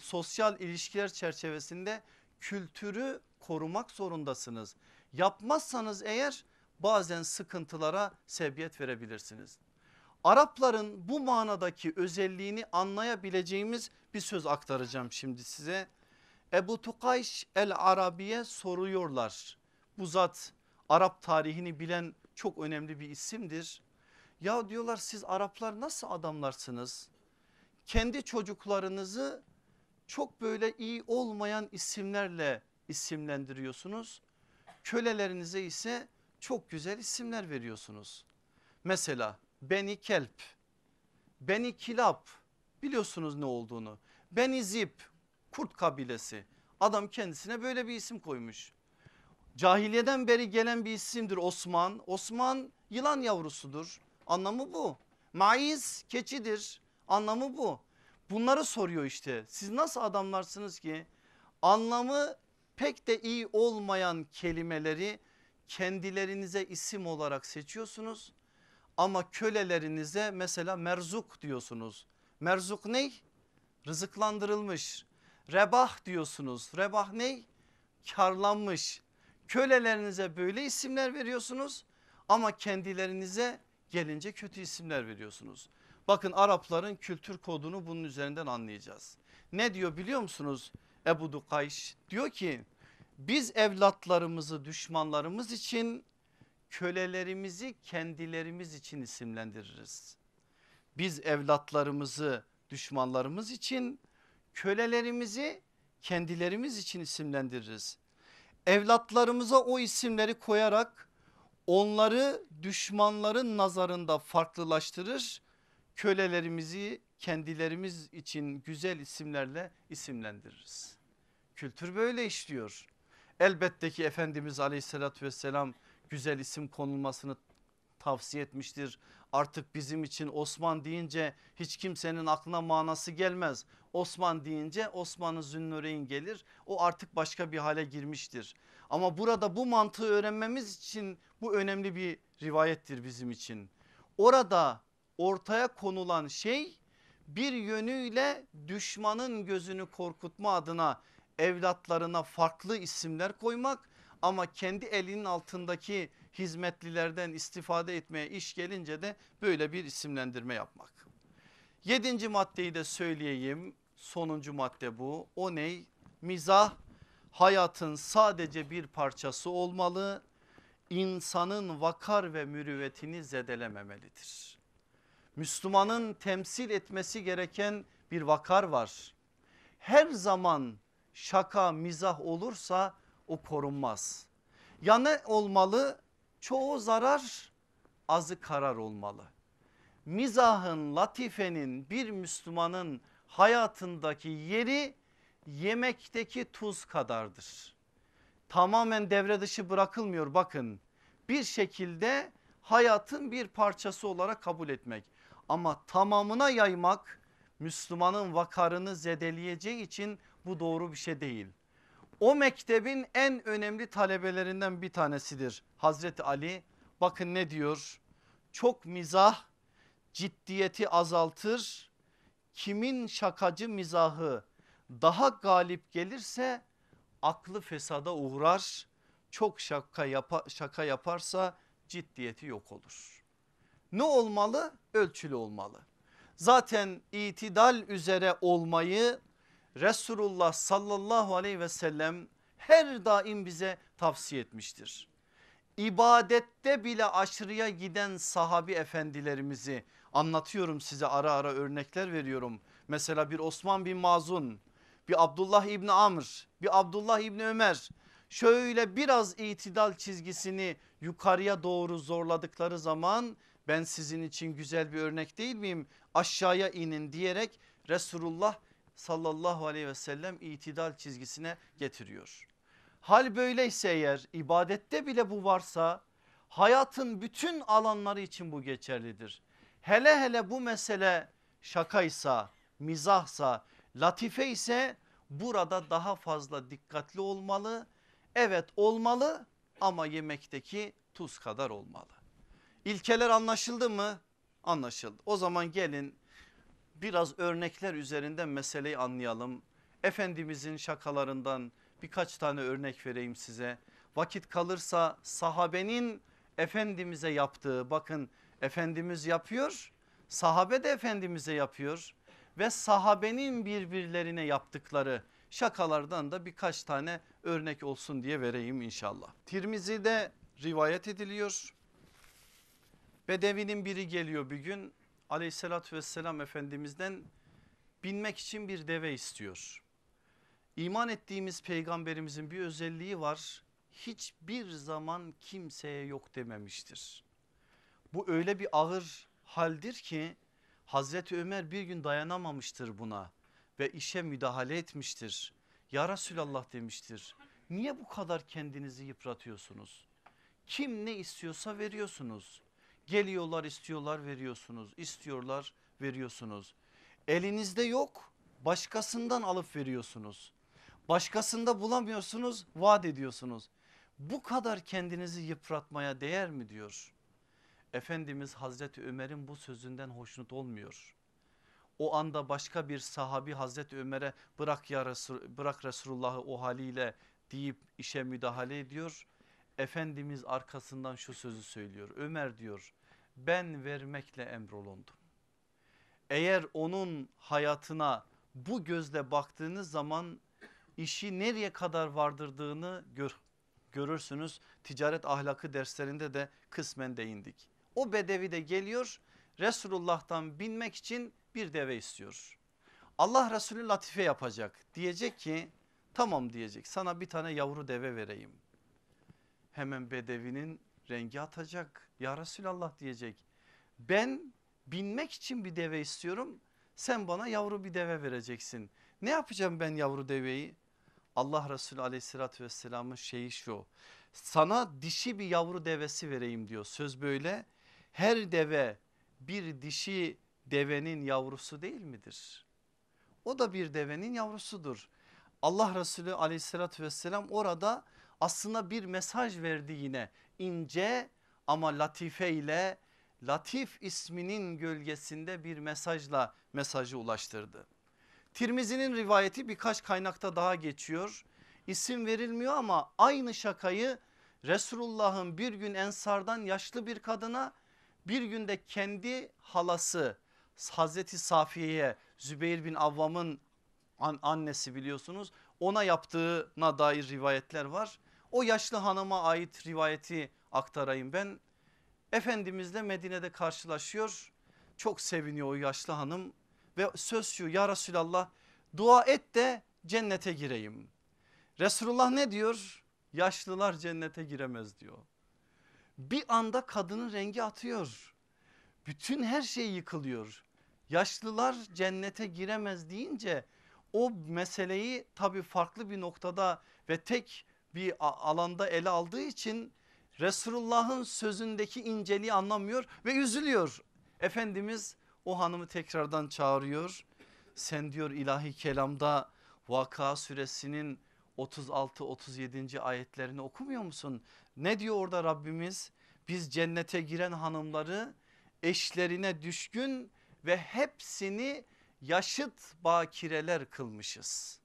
A: sosyal ilişkiler çerçevesinde kültürü korumak zorundasınız. Yapmazsanız eğer bazen sıkıntılara sebebiyet verebilirsiniz. Arapların bu manadaki özelliğini anlayabileceğimiz bir söz aktaracağım şimdi size. Ebu Tukayş el Arabiye soruyorlar. Bu zat Arap tarihini bilen çok önemli bir isimdir. Ya diyorlar siz Araplar nasıl adamlarsınız? Kendi çocuklarınızı çok böyle iyi olmayan isimlerle isimlendiriyorsunuz. Kölelerinize ise çok güzel isimler veriyorsunuz. Mesela Beni Kelp, Beni Kilap biliyorsunuz ne olduğunu. Beni Zip kurt kabilesi adam kendisine böyle bir isim koymuş. Cahiliyeden beri gelen bir isimdir Osman. Osman yılan yavrusudur anlamı bu. Maiz keçidir anlamı bu. Bunları soruyor işte siz nasıl adamlarsınız ki anlamı pek de iyi olmayan kelimeleri kendilerinize isim olarak seçiyorsunuz. Ama kölelerinize mesela merzuk diyorsunuz. Merzuk ne? Rızıklandırılmış. Rebah diyorsunuz. Rebah ne? Karlanmış. Kölelerinize böyle isimler veriyorsunuz ama kendilerinize gelince kötü isimler veriyorsunuz. Bakın Arapların kültür kodunu bunun üzerinden anlayacağız. Ne diyor biliyor musunuz? Ebu Dukayş diyor ki biz evlatlarımızı düşmanlarımız için kölelerimizi kendilerimiz için isimlendiririz. Biz evlatlarımızı düşmanlarımız için kölelerimizi kendilerimiz için isimlendiririz. Evlatlarımıza o isimleri koyarak onları düşmanların nazarında farklılaştırır. Kölelerimizi kendilerimiz için güzel isimlerle isimlendiririz. Kültür böyle işliyor. Elbette ki Efendimiz aleyhissalatü vesselam güzel isim konulmasını tavsiye etmiştir. Artık bizim için Osman deyince hiç kimsenin aklına manası gelmez. Osman deyince Osman'ı Zünnüreyn gelir. O artık başka bir hale girmiştir. Ama burada bu mantığı öğrenmemiz için bu önemli bir rivayettir bizim için. Orada ortaya konulan şey bir yönüyle düşmanın gözünü korkutma adına evlatlarına farklı isimler koymak Ama kendi elinin altındaki hizmetlilerden istifade etmeye iş gelince de böyle bir isimlendirme yapmak. Yedinci maddeyi de söyleyeyim sonuncu madde bu o ney? Mizah hayatın sadece bir parçası olmalı insanın vakar ve mürüvvetini zedelememelidir. Müslümanın temsil etmesi gereken bir vakar var. Her zaman şaka mizah olursa o korunmaz. Ya ne olmalı? Çoğu zarar azı karar olmalı. Mizahın latifenin bir Müslümanın hayatındaki yeri yemekteki tuz kadardır. Tamamen devre dışı bırakılmıyor bakın bir şekilde hayatın bir parçası olarak kabul etmek. Ama tamamına yaymak Müslümanın vakarını zedeleyeceği için bu doğru bir şey değil. O mektebin en önemli talebelerinden bir tanesidir Hazreti Ali. Bakın ne diyor? Çok mizah ciddiyeti azaltır. Kimin şakacı mizahı daha galip gelirse aklı fesada uğrar. Çok şaka, yapa, şaka yaparsa ciddiyeti yok olur. Ne olmalı? Ölçülü olmalı. Zaten itidal üzere olmayı Resulullah sallallahu aleyhi ve sellem her daim bize tavsiye etmiştir. İbadette bile aşırıya giden sahabi efendilerimizi anlatıyorum size ara ara örnekler veriyorum. Mesela bir Osman bin Mazun, bir Abdullah İbni Amr, bir Abdullah İbni Ömer şöyle biraz itidal çizgisini yukarıya doğru zorladıkları zaman ben sizin için güzel bir örnek değil miyim aşağıya inin diyerek Resulullah sallallahu aleyhi ve sellem itidal çizgisine getiriyor. Hal böyleyse eğer ibadette bile bu varsa hayatın bütün alanları için bu geçerlidir. Hele hele bu mesele şakaysa, mizahsa, latife ise burada daha fazla dikkatli olmalı. Evet olmalı ama yemekteki tuz kadar olmalı. İlkeler anlaşıldı mı? Anlaşıldı. O zaman gelin biraz örnekler üzerinden meseleyi anlayalım. Efendimizin şakalarından birkaç tane örnek vereyim size. Vakit kalırsa sahabenin Efendimiz'e yaptığı bakın Efendimiz yapıyor sahabe de Efendimiz'e yapıyor ve sahabenin birbirlerine yaptıkları şakalardan da birkaç tane örnek olsun diye vereyim inşallah. Tirmizi'de rivayet ediliyor. Bedevinin biri geliyor bir gün aleyhissalatü vesselam efendimizden binmek için bir deve istiyor. İman ettiğimiz peygamberimizin bir özelliği var. Hiçbir zaman kimseye yok dememiştir. Bu öyle bir ağır haldir ki Hazreti Ömer bir gün dayanamamıştır buna ve işe müdahale etmiştir. Ya Resulallah demiştir. Niye bu kadar kendinizi yıpratıyorsunuz? Kim ne istiyorsa veriyorsunuz. Geliyorlar istiyorlar veriyorsunuz. İstiyorlar veriyorsunuz. Elinizde yok başkasından alıp veriyorsunuz. Başkasında bulamıyorsunuz vaat ediyorsunuz. Bu kadar kendinizi yıpratmaya değer mi diyor. Efendimiz Hazreti Ömer'in bu sözünden hoşnut olmuyor. O anda başka bir sahabi Hazreti Ömer'e bırak ya Resul, bırak Resulullah'ı o haliyle deyip işe müdahale ediyor. Efendimiz arkasından şu sözü söylüyor. Ömer diyor ben vermekle emrolundum. Eğer onun hayatına bu gözle baktığınız zaman işi nereye kadar vardırdığını gör, görürsünüz. Ticaret ahlakı derslerinde de kısmen değindik. O bedevi de geliyor Resulullah'tan binmek için bir deve istiyor. Allah Resulü latife yapacak diyecek ki tamam diyecek sana bir tane yavru deve vereyim. Hemen bedevinin rengi atacak ya Resulallah diyecek ben binmek için bir deve istiyorum sen bana yavru bir deve vereceksin. Ne yapacağım ben yavru deveyi? Allah Resulü aleyhissalatü vesselamın şeyi şu sana dişi bir yavru devesi vereyim diyor söz böyle her deve bir dişi devenin yavrusu değil midir? O da bir devenin yavrusudur. Allah Resulü aleyhissalatü vesselam orada aslında bir mesaj verdi yine ince ama latife ile Latif isminin gölgesinde bir mesajla mesajı ulaştırdı. Tirmizi'nin rivayeti birkaç kaynakta daha geçiyor. isim verilmiyor ama aynı şakayı Resulullah'ın bir gün ensardan yaşlı bir kadına bir günde kendi halası Hazreti Safiye'ye Zübeyir bin Avvam'ın an annesi biliyorsunuz ona yaptığına dair rivayetler var. O yaşlı hanıma ait rivayeti aktarayım ben. Efendimizle Medine'de karşılaşıyor. Çok seviniyor o yaşlı hanım ve söz şu ya Resulallah dua et de cennete gireyim. Resulullah ne diyor? Yaşlılar cennete giremez diyor. Bir anda kadının rengi atıyor. Bütün her şey yıkılıyor. Yaşlılar cennete giremez deyince o meseleyi tabii farklı bir noktada ve tek bir alanda ele aldığı için Resulullah'ın sözündeki inceliği anlamıyor ve üzülüyor. Efendimiz o hanımı tekrardan çağırıyor. Sen diyor ilahi kelamda Vaka suresinin 36-37. ayetlerini okumuyor musun? Ne diyor orada Rabbimiz? Biz cennete giren hanımları eşlerine düşkün ve hepsini yaşıt bakireler kılmışız.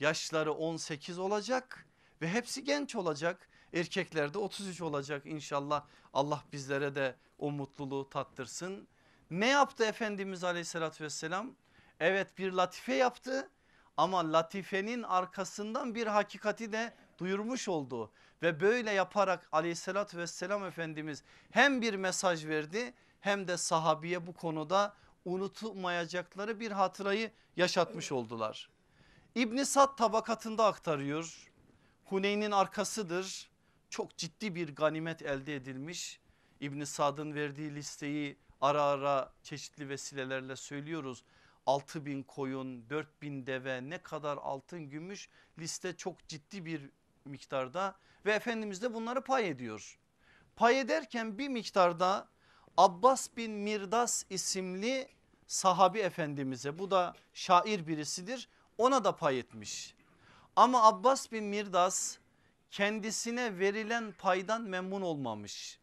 A: Yaşları 18 olacak ve hepsi genç olacak. Erkekler de 33 olacak inşallah. Allah bizlere de o mutluluğu tattırsın. Ne yaptı Efendimiz aleyhissalatü vesselam? Evet bir latife yaptı ama latifenin arkasından bir hakikati de duyurmuş oldu. Ve böyle yaparak aleyhissalatü vesselam Efendimiz hem bir mesaj verdi hem de sahabiye bu konuda unutulmayacakları bir hatırayı yaşatmış oldular. İbn Sad tabakatında aktarıyor. Huneyn'in arkasıdır. Çok ciddi bir ganimet elde edilmiş. İbn Sad'ın verdiği listeyi ara ara çeşitli vesilelerle söylüyoruz. 6 bin koyun 4 bin deve ne kadar altın gümüş liste çok ciddi bir miktarda ve Efendimiz de bunları pay ediyor. Pay ederken bir miktarda Abbas bin Mirdas isimli sahabi efendimize bu da şair birisidir ona da pay etmiş. Ama Abbas bin Mirdas kendisine verilen paydan memnun olmamış.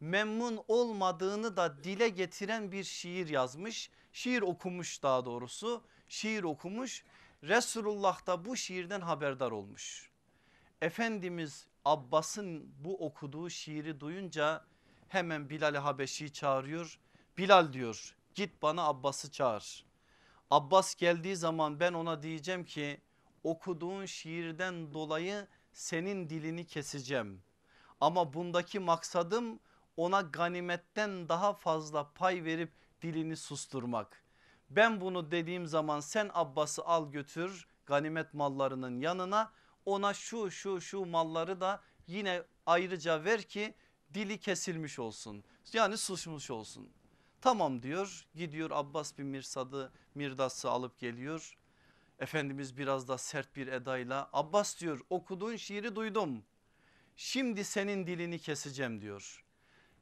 A: Memnun olmadığını da dile getiren bir şiir yazmış. Şiir okumuş daha doğrusu şiir okumuş. Resulullah da bu şiirden haberdar olmuş. Efendimiz Abbas'ın bu okuduğu şiiri duyunca hemen Bilal-i Habeşi'yi çağırıyor. Bilal diyor git bana Abbas'ı çağır. Abbas geldiği zaman ben ona diyeceğim ki okuduğun şiirden dolayı senin dilini keseceğim. Ama bundaki maksadım ona ganimetten daha fazla pay verip dilini susturmak. Ben bunu dediğim zaman sen Abbas'ı al götür ganimet mallarının yanına ona şu şu şu malları da yine ayrıca ver ki dili kesilmiş olsun. Yani susmuş olsun. Tamam diyor gidiyor Abbas bin Mirsad'ı Mirdas'ı alıp geliyor. Efendimiz biraz da sert bir edayla Abbas diyor okuduğun şiiri duydum. Şimdi senin dilini keseceğim diyor.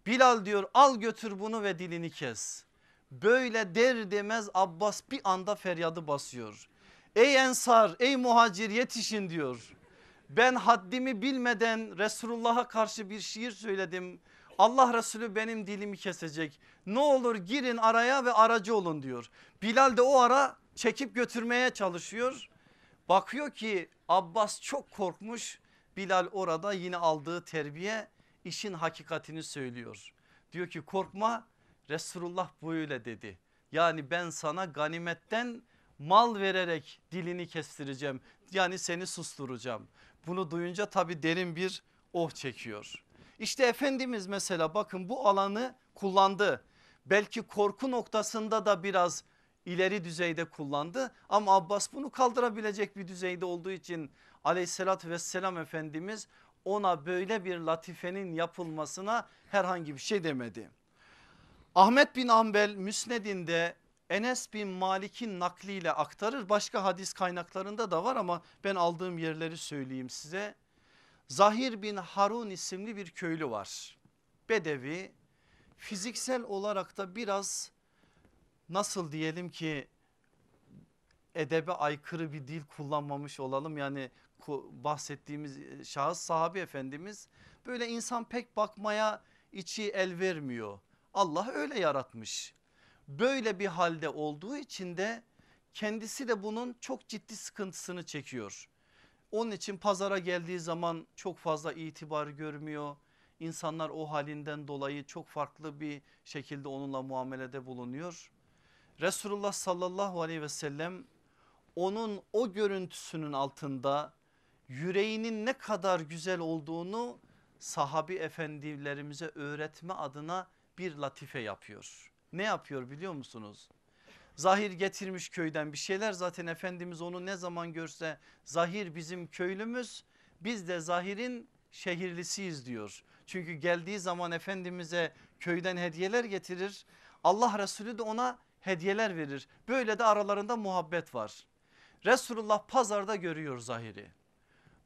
A: Bilal diyor al götür bunu ve dilini kes. Böyle der demez Abbas bir anda feryadı basıyor. Ey ensar ey muhacir yetişin diyor. Ben haddimi bilmeden Resulullah'a karşı bir şiir söyledim. Allah Resulü benim dilimi kesecek. Ne olur girin araya ve aracı olun diyor. Bilal de o ara çekip götürmeye çalışıyor. Bakıyor ki Abbas çok korkmuş. Bilal orada yine aldığı terbiye işin hakikatini söylüyor. Diyor ki korkma Resulullah böyle dedi. Yani ben sana ganimetten mal vererek dilini kestireceğim. Yani seni susturacağım. Bunu duyunca tabi derin bir oh çekiyor. İşte Efendimiz mesela bakın bu alanı kullandı. Belki korku noktasında da biraz ileri düzeyde kullandı ama Abbas bunu kaldırabilecek bir düzeyde olduğu için aleyhissalatü vesselam Efendimiz ona böyle bir latifenin yapılmasına herhangi bir şey demedi. Ahmet bin Ambel Müsned'inde Enes bin Malik'in nakliyle aktarır başka hadis kaynaklarında da var ama ben aldığım yerleri söyleyeyim size. Zahir bin Harun isimli bir köylü var. Bedevi fiziksel olarak da biraz nasıl diyelim ki edebe aykırı bir dil kullanmamış olalım. Yani bahsettiğimiz e, şahıs sahabi efendimiz böyle insan pek bakmaya içi el vermiyor. Allah öyle yaratmış. Böyle bir halde olduğu için de kendisi de bunun çok ciddi sıkıntısını çekiyor. Onun için pazara geldiği zaman çok fazla itibar görmüyor. İnsanlar o halinden dolayı çok farklı bir şekilde onunla muamelede bulunuyor. Resulullah sallallahu aleyhi ve sellem onun o görüntüsünün altında yüreğinin ne kadar güzel olduğunu sahabi efendilerimize öğretme adına bir latife yapıyor. Ne yapıyor biliyor musunuz? Zahir getirmiş köyden bir şeyler zaten Efendimiz onu ne zaman görse Zahir bizim köylümüz biz de Zahir'in şehirlisiyiz diyor. Çünkü geldiği zaman Efendimiz'e köyden hediyeler getirir. Allah Resulü de ona hediyeler verir. Böyle de aralarında muhabbet var. Resulullah pazarda görüyor Zahir'i.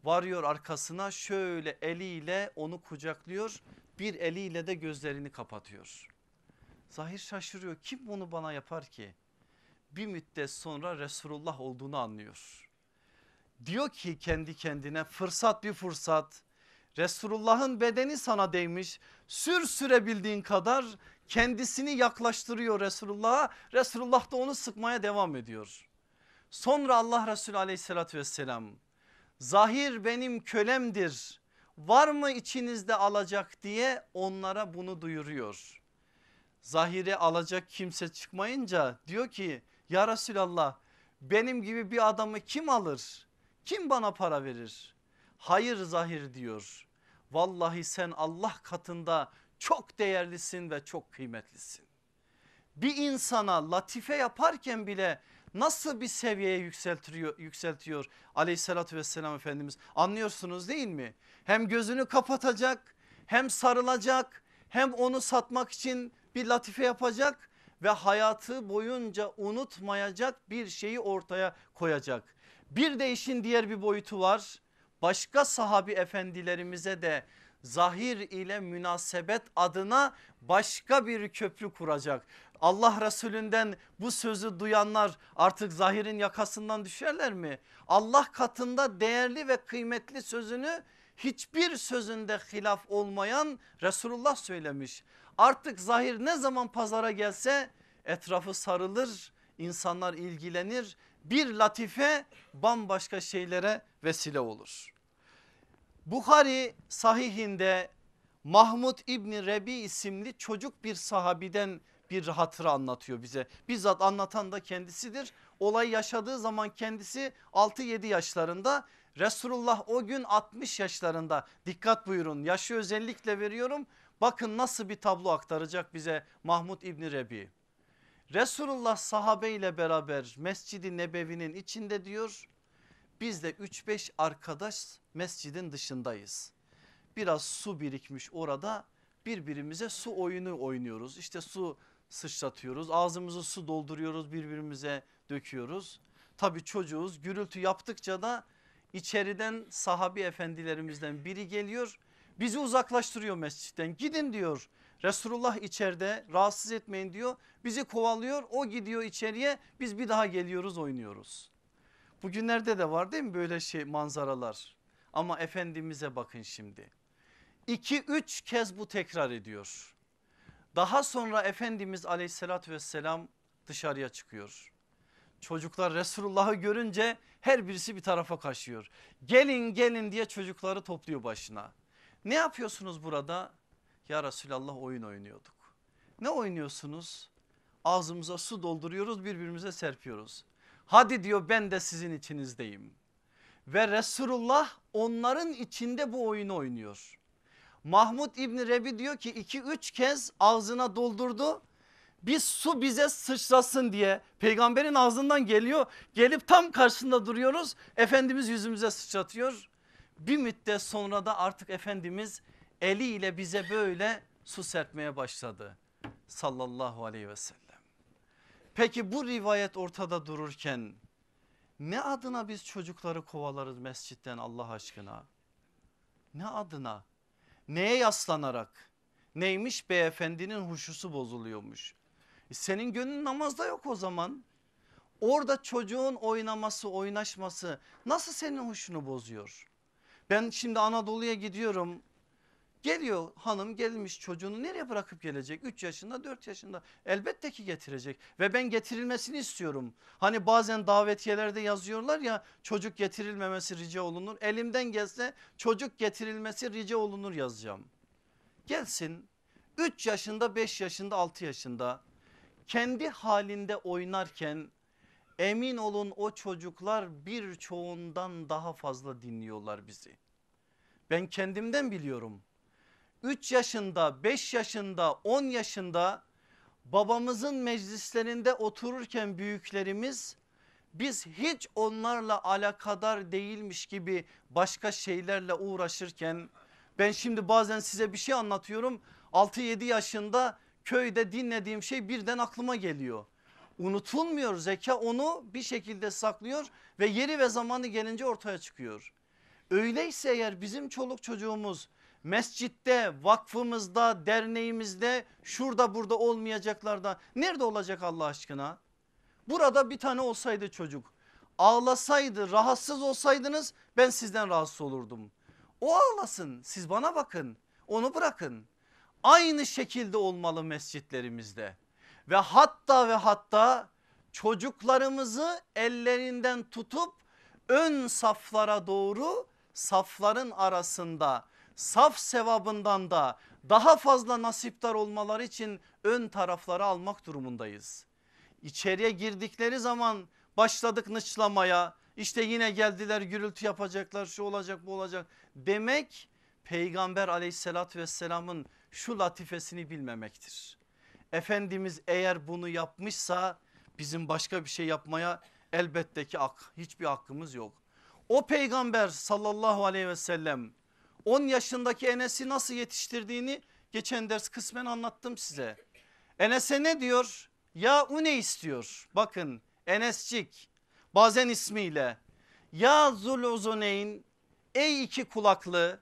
A: Varıyor arkasına şöyle eliyle onu kucaklıyor. Bir eliyle de gözlerini kapatıyor. Zahir şaşırıyor. Kim bunu bana yapar ki? Bir müddet sonra Resulullah olduğunu anlıyor. Diyor ki kendi kendine fırsat bir fırsat. Resulullah'ın bedeni sana değmiş. Sür sürebildiğin kadar kendisini yaklaştırıyor Resulullah'a. Resulullah da onu sıkmaya devam ediyor. Sonra Allah Resulü aleyhissalatü vesselam zahir benim kölemdir var mı içinizde alacak diye onlara bunu duyuruyor. Zahire alacak kimse çıkmayınca diyor ki ya Resulallah benim gibi bir adamı kim alır? Kim bana para verir? Hayır zahir diyor. Vallahi sen Allah katında çok değerlisin ve çok kıymetlisin. Bir insana latife yaparken bile nasıl bir seviyeye yükseltiyor, yükseltiyor aleyhissalatü vesselam Efendimiz anlıyorsunuz değil mi? Hem gözünü kapatacak hem sarılacak hem onu satmak için bir latife yapacak ve hayatı boyunca unutmayacak bir şeyi ortaya koyacak. Bir de işin diğer bir boyutu var. Başka sahabi efendilerimize de zahir ile münasebet adına başka bir köprü kuracak. Allah Resulünden bu sözü duyanlar artık zahirin yakasından düşerler mi? Allah katında değerli ve kıymetli sözünü hiçbir sözünde hilaf olmayan Resulullah söylemiş. Artık zahir ne zaman pazara gelse etrafı sarılır, insanlar ilgilenir. Bir latife bambaşka şeylere vesile olur. Bukhari sahihinde Mahmud İbni Rebi isimli çocuk bir sahabiden bir hatıra anlatıyor bize. Bizzat anlatan da kendisidir. Olay yaşadığı zaman kendisi 6-7 yaşlarında Resulullah o gün 60 yaşlarında dikkat buyurun yaşı özellikle veriyorum. Bakın nasıl bir tablo aktaracak bize Mahmud İbni Rebi. Resulullah sahabe ile beraber Mescid-i Nebevi'nin içinde diyor. Biz de 3-5 arkadaş mescidin dışındayız. Biraz su birikmiş orada birbirimize su oyunu oynuyoruz. İşte su sıçratıyoruz ağzımızı su dolduruyoruz birbirimize döküyoruz. Tabi çocuğuz gürültü yaptıkça da içeriden sahabi efendilerimizden biri geliyor bizi uzaklaştırıyor mescitten gidin diyor. Resulullah içeride rahatsız etmeyin diyor bizi kovalıyor o gidiyor içeriye biz bir daha geliyoruz oynuyoruz. Bugünlerde de var değil mi böyle şey manzaralar ama Efendimiz'e bakın şimdi. 2-3 kez bu tekrar ediyor. Daha sonra Efendimiz aleyhissalatü vesselam dışarıya çıkıyor. Çocuklar Resulullah'ı görünce her birisi bir tarafa kaçıyor. Gelin gelin diye çocukları topluyor başına. Ne yapıyorsunuz burada? Ya Resulallah oyun oynuyorduk. Ne oynuyorsunuz? Ağzımıza su dolduruyoruz birbirimize serpiyoruz. Hadi diyor ben de sizin içinizdeyim. Ve Resulullah onların içinde bu oyunu oynuyor. Mahmud İbni Rebi diyor ki 2-3 kez ağzına doldurdu. Bir su bize sıçrasın diye peygamberin ağzından geliyor. Gelip tam karşısında duruyoruz. Efendimiz yüzümüze sıçratıyor. Bir müddet sonra da artık Efendimiz eliyle bize böyle su serpmeye başladı. Sallallahu aleyhi ve sellem. Peki bu rivayet ortada dururken ne adına biz çocukları kovalarız mescitten Allah aşkına? Ne adına? Neye yaslanarak? Neymiş beyefendinin huşusu bozuluyormuş. E senin gönlün namazda yok o zaman. Orada çocuğun oynaması oynaşması nasıl senin hoşunu bozuyor? Ben şimdi Anadolu'ya gidiyorum. Geliyor hanım gelmiş çocuğunu nereye bırakıp gelecek? 3 yaşında 4 yaşında elbette ki getirecek ve ben getirilmesini istiyorum. Hani bazen davetiyelerde yazıyorlar ya çocuk getirilmemesi rica olunur. Elimden gelse çocuk getirilmesi rica olunur yazacağım. Gelsin 3 yaşında 5 yaşında 6 yaşında kendi halinde oynarken emin olun o çocuklar birçoğundan daha fazla dinliyorlar bizi. Ben kendimden biliyorum. 3 yaşında 5 yaşında 10 yaşında babamızın meclislerinde otururken büyüklerimiz biz hiç onlarla alakadar değilmiş gibi başka şeylerle uğraşırken ben şimdi bazen size bir şey anlatıyorum 6-7 yaşında köyde dinlediğim şey birden aklıma geliyor. Unutulmuyor zeka onu bir şekilde saklıyor ve yeri ve zamanı gelince ortaya çıkıyor. Öyleyse eğer bizim çoluk çocuğumuz mescitte, vakfımızda, derneğimizde, şurada burada olmayacaklarda nerede olacak Allah aşkına? Burada bir tane olsaydı çocuk ağlasaydı rahatsız olsaydınız ben sizden rahatsız olurdum. O ağlasın siz bana bakın onu bırakın. Aynı şekilde olmalı mescitlerimizde ve hatta ve hatta çocuklarımızı ellerinden tutup ön saflara doğru safların arasında saf sevabından da daha fazla nasiptar olmaları için ön tarafları almak durumundayız. İçeriye girdikleri zaman başladık nıçlamaya işte yine geldiler gürültü yapacaklar şu olacak bu olacak demek peygamber aleyhissalatü vesselamın şu latifesini bilmemektir. Efendimiz eğer bunu yapmışsa bizim başka bir şey yapmaya elbette ki hak, hiçbir hakkımız yok. O peygamber sallallahu aleyhi ve sellem 10 yaşındaki Enes'i nasıl yetiştirdiğini geçen ders kısmen anlattım size. Enes'e ne diyor? Ya ne istiyor? Bakın Enescik bazen ismiyle ya Zuluzuneyn ey iki kulaklı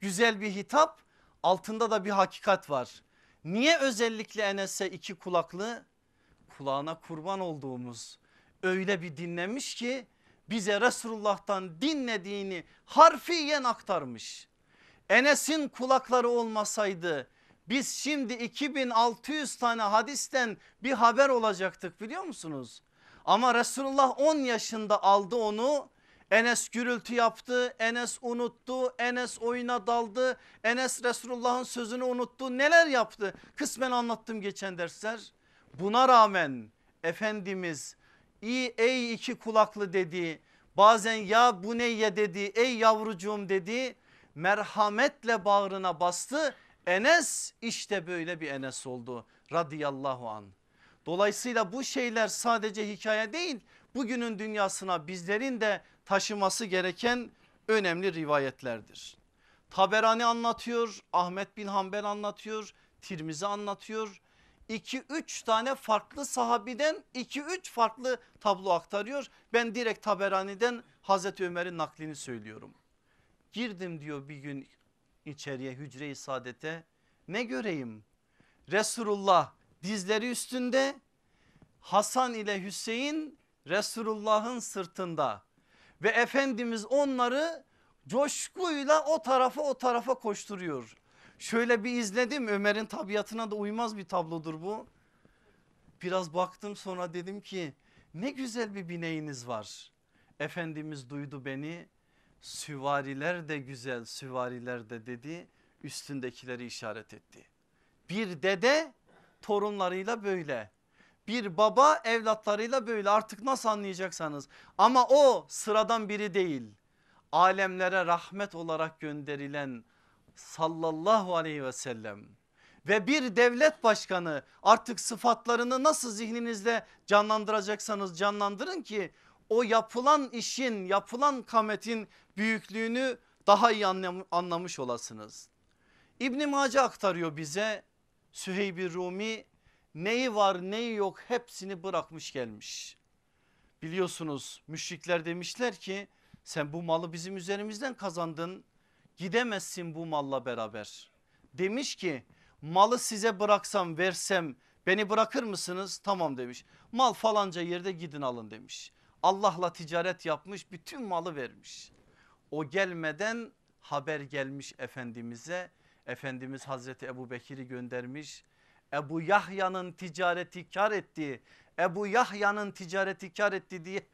A: güzel bir hitap altında da bir hakikat var. Niye özellikle Enes'e iki kulaklı? Kulağına kurban olduğumuz öyle bir dinlemiş ki bize Resulullah'tan dinlediğini harfiyen aktarmış. Enes'in kulakları olmasaydı biz şimdi 2600 tane hadisten bir haber olacaktık biliyor musunuz? Ama Resulullah 10 yaşında aldı onu Enes gürültü yaptı, Enes unuttu, Enes oyuna daldı, Enes Resulullah'ın sözünü unuttu. Neler yaptı? Kısmen anlattım geçen dersler. Buna rağmen Efendimiz iyi ey iki kulaklı dedi. Bazen ya bu neyye dedi, ey yavrucuğum dedi. Merhametle bağrına bastı. Enes işte böyle bir Enes oldu radıyallahu an. Dolayısıyla bu şeyler sadece hikaye değil bugünün dünyasına bizlerin de taşıması gereken önemli rivayetlerdir. Taberani anlatıyor, Ahmet bin Hanbel anlatıyor, Tirmizi anlatıyor. 2-3 tane farklı sahabiden 2-3 farklı tablo aktarıyor. Ben direkt Taberani'den Hazreti Ömer'in naklini söylüyorum. Girdim diyor bir gün içeriye hücre-i saadete ne göreyim? Resulullah dizleri üstünde Hasan ile Hüseyin Resulullah'ın sırtında ve Efendimiz onları coşkuyla o tarafa o tarafa koşturuyor. Şöyle bir izledim Ömer'in tabiatına da uymaz bir tablodur bu. Biraz baktım sonra dedim ki ne güzel bir bineğiniz var. Efendimiz duydu beni süvariler de güzel süvariler de dedi üstündekileri işaret etti. Bir dede torunlarıyla böyle bir baba evlatlarıyla böyle artık nasıl anlayacaksanız ama o sıradan biri değil alemlere rahmet olarak gönderilen sallallahu aleyhi ve sellem ve bir devlet başkanı artık sıfatlarını nasıl zihninizde canlandıracaksanız canlandırın ki o yapılan işin yapılan kametin büyüklüğünü daha iyi anlamış olasınız. İbn Mace aktarıyor bize Süheyb-i Rumi neyi var neyi yok hepsini bırakmış gelmiş. Biliyorsunuz müşrikler demişler ki sen bu malı bizim üzerimizden kazandın gidemezsin bu malla beraber. Demiş ki malı size bıraksam versem beni bırakır mısınız? Tamam demiş mal falanca yerde gidin alın demiş. Allah'la ticaret yapmış bütün malı vermiş. O gelmeden haber gelmiş Efendimiz'e Efendimiz Hazreti Ebu Bekir'i göndermiş. Ebu Yahya'nın ticareti kar etti. Ebu Yahya'nın ticareti kar etti diye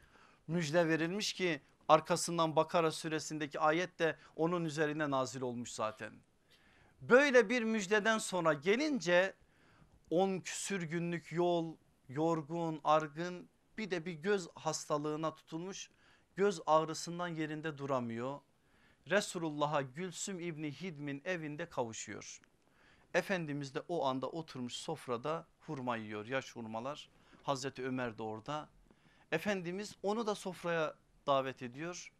A: müjde verilmiş ki arkasından Bakara suresindeki ayet de onun üzerine nazil olmuş zaten. Böyle bir müjdeden sonra gelince 10 küsür günlük yol yorgun argın bir de bir göz hastalığına tutulmuş göz ağrısından yerinde duramıyor. Resulullah'a Gülsüm İbni Hidm'in evinde kavuşuyor. Efendimiz de o anda oturmuş sofrada hurma yiyor yaş hurmalar. Hazreti Ömer de orada. Efendimiz onu da sofraya davet ediyor.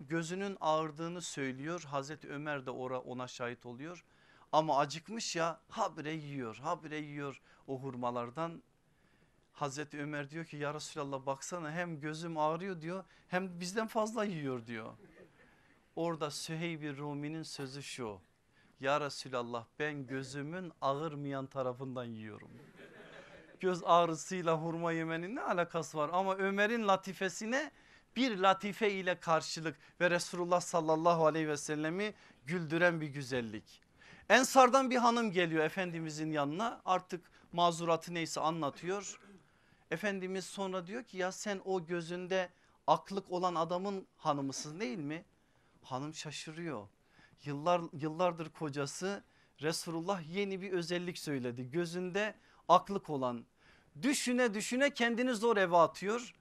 A: Gözünün ağırdığını söylüyor. Hazreti Ömer de ona şahit oluyor. Ama acıkmış ya habire yiyor habire yiyor o hurmalardan. Hazreti Ömer diyor ki ya Resulallah baksana hem gözüm ağrıyor diyor hem bizden fazla yiyor diyor. Orada Süheyb-i Rumi'nin sözü şu. Ya Resulallah ben gözümün ağırmayan tarafından yiyorum. Göz ağrısıyla hurma yemenin ne alakası var ama Ömer'in latifesine bir latife ile karşılık ve Resulullah sallallahu aleyhi ve sellemi güldüren bir güzellik. Ensardan bir hanım geliyor Efendimizin yanına artık mazuratı neyse anlatıyor. Efendimiz sonra diyor ki ya sen o gözünde aklık olan adamın hanımısın değil mi? Hanım şaşırıyor. Yıllar, yıllardır kocası Resulullah yeni bir özellik söyledi. Gözünde aklık olan düşüne düşüne kendini zor eve atıyor.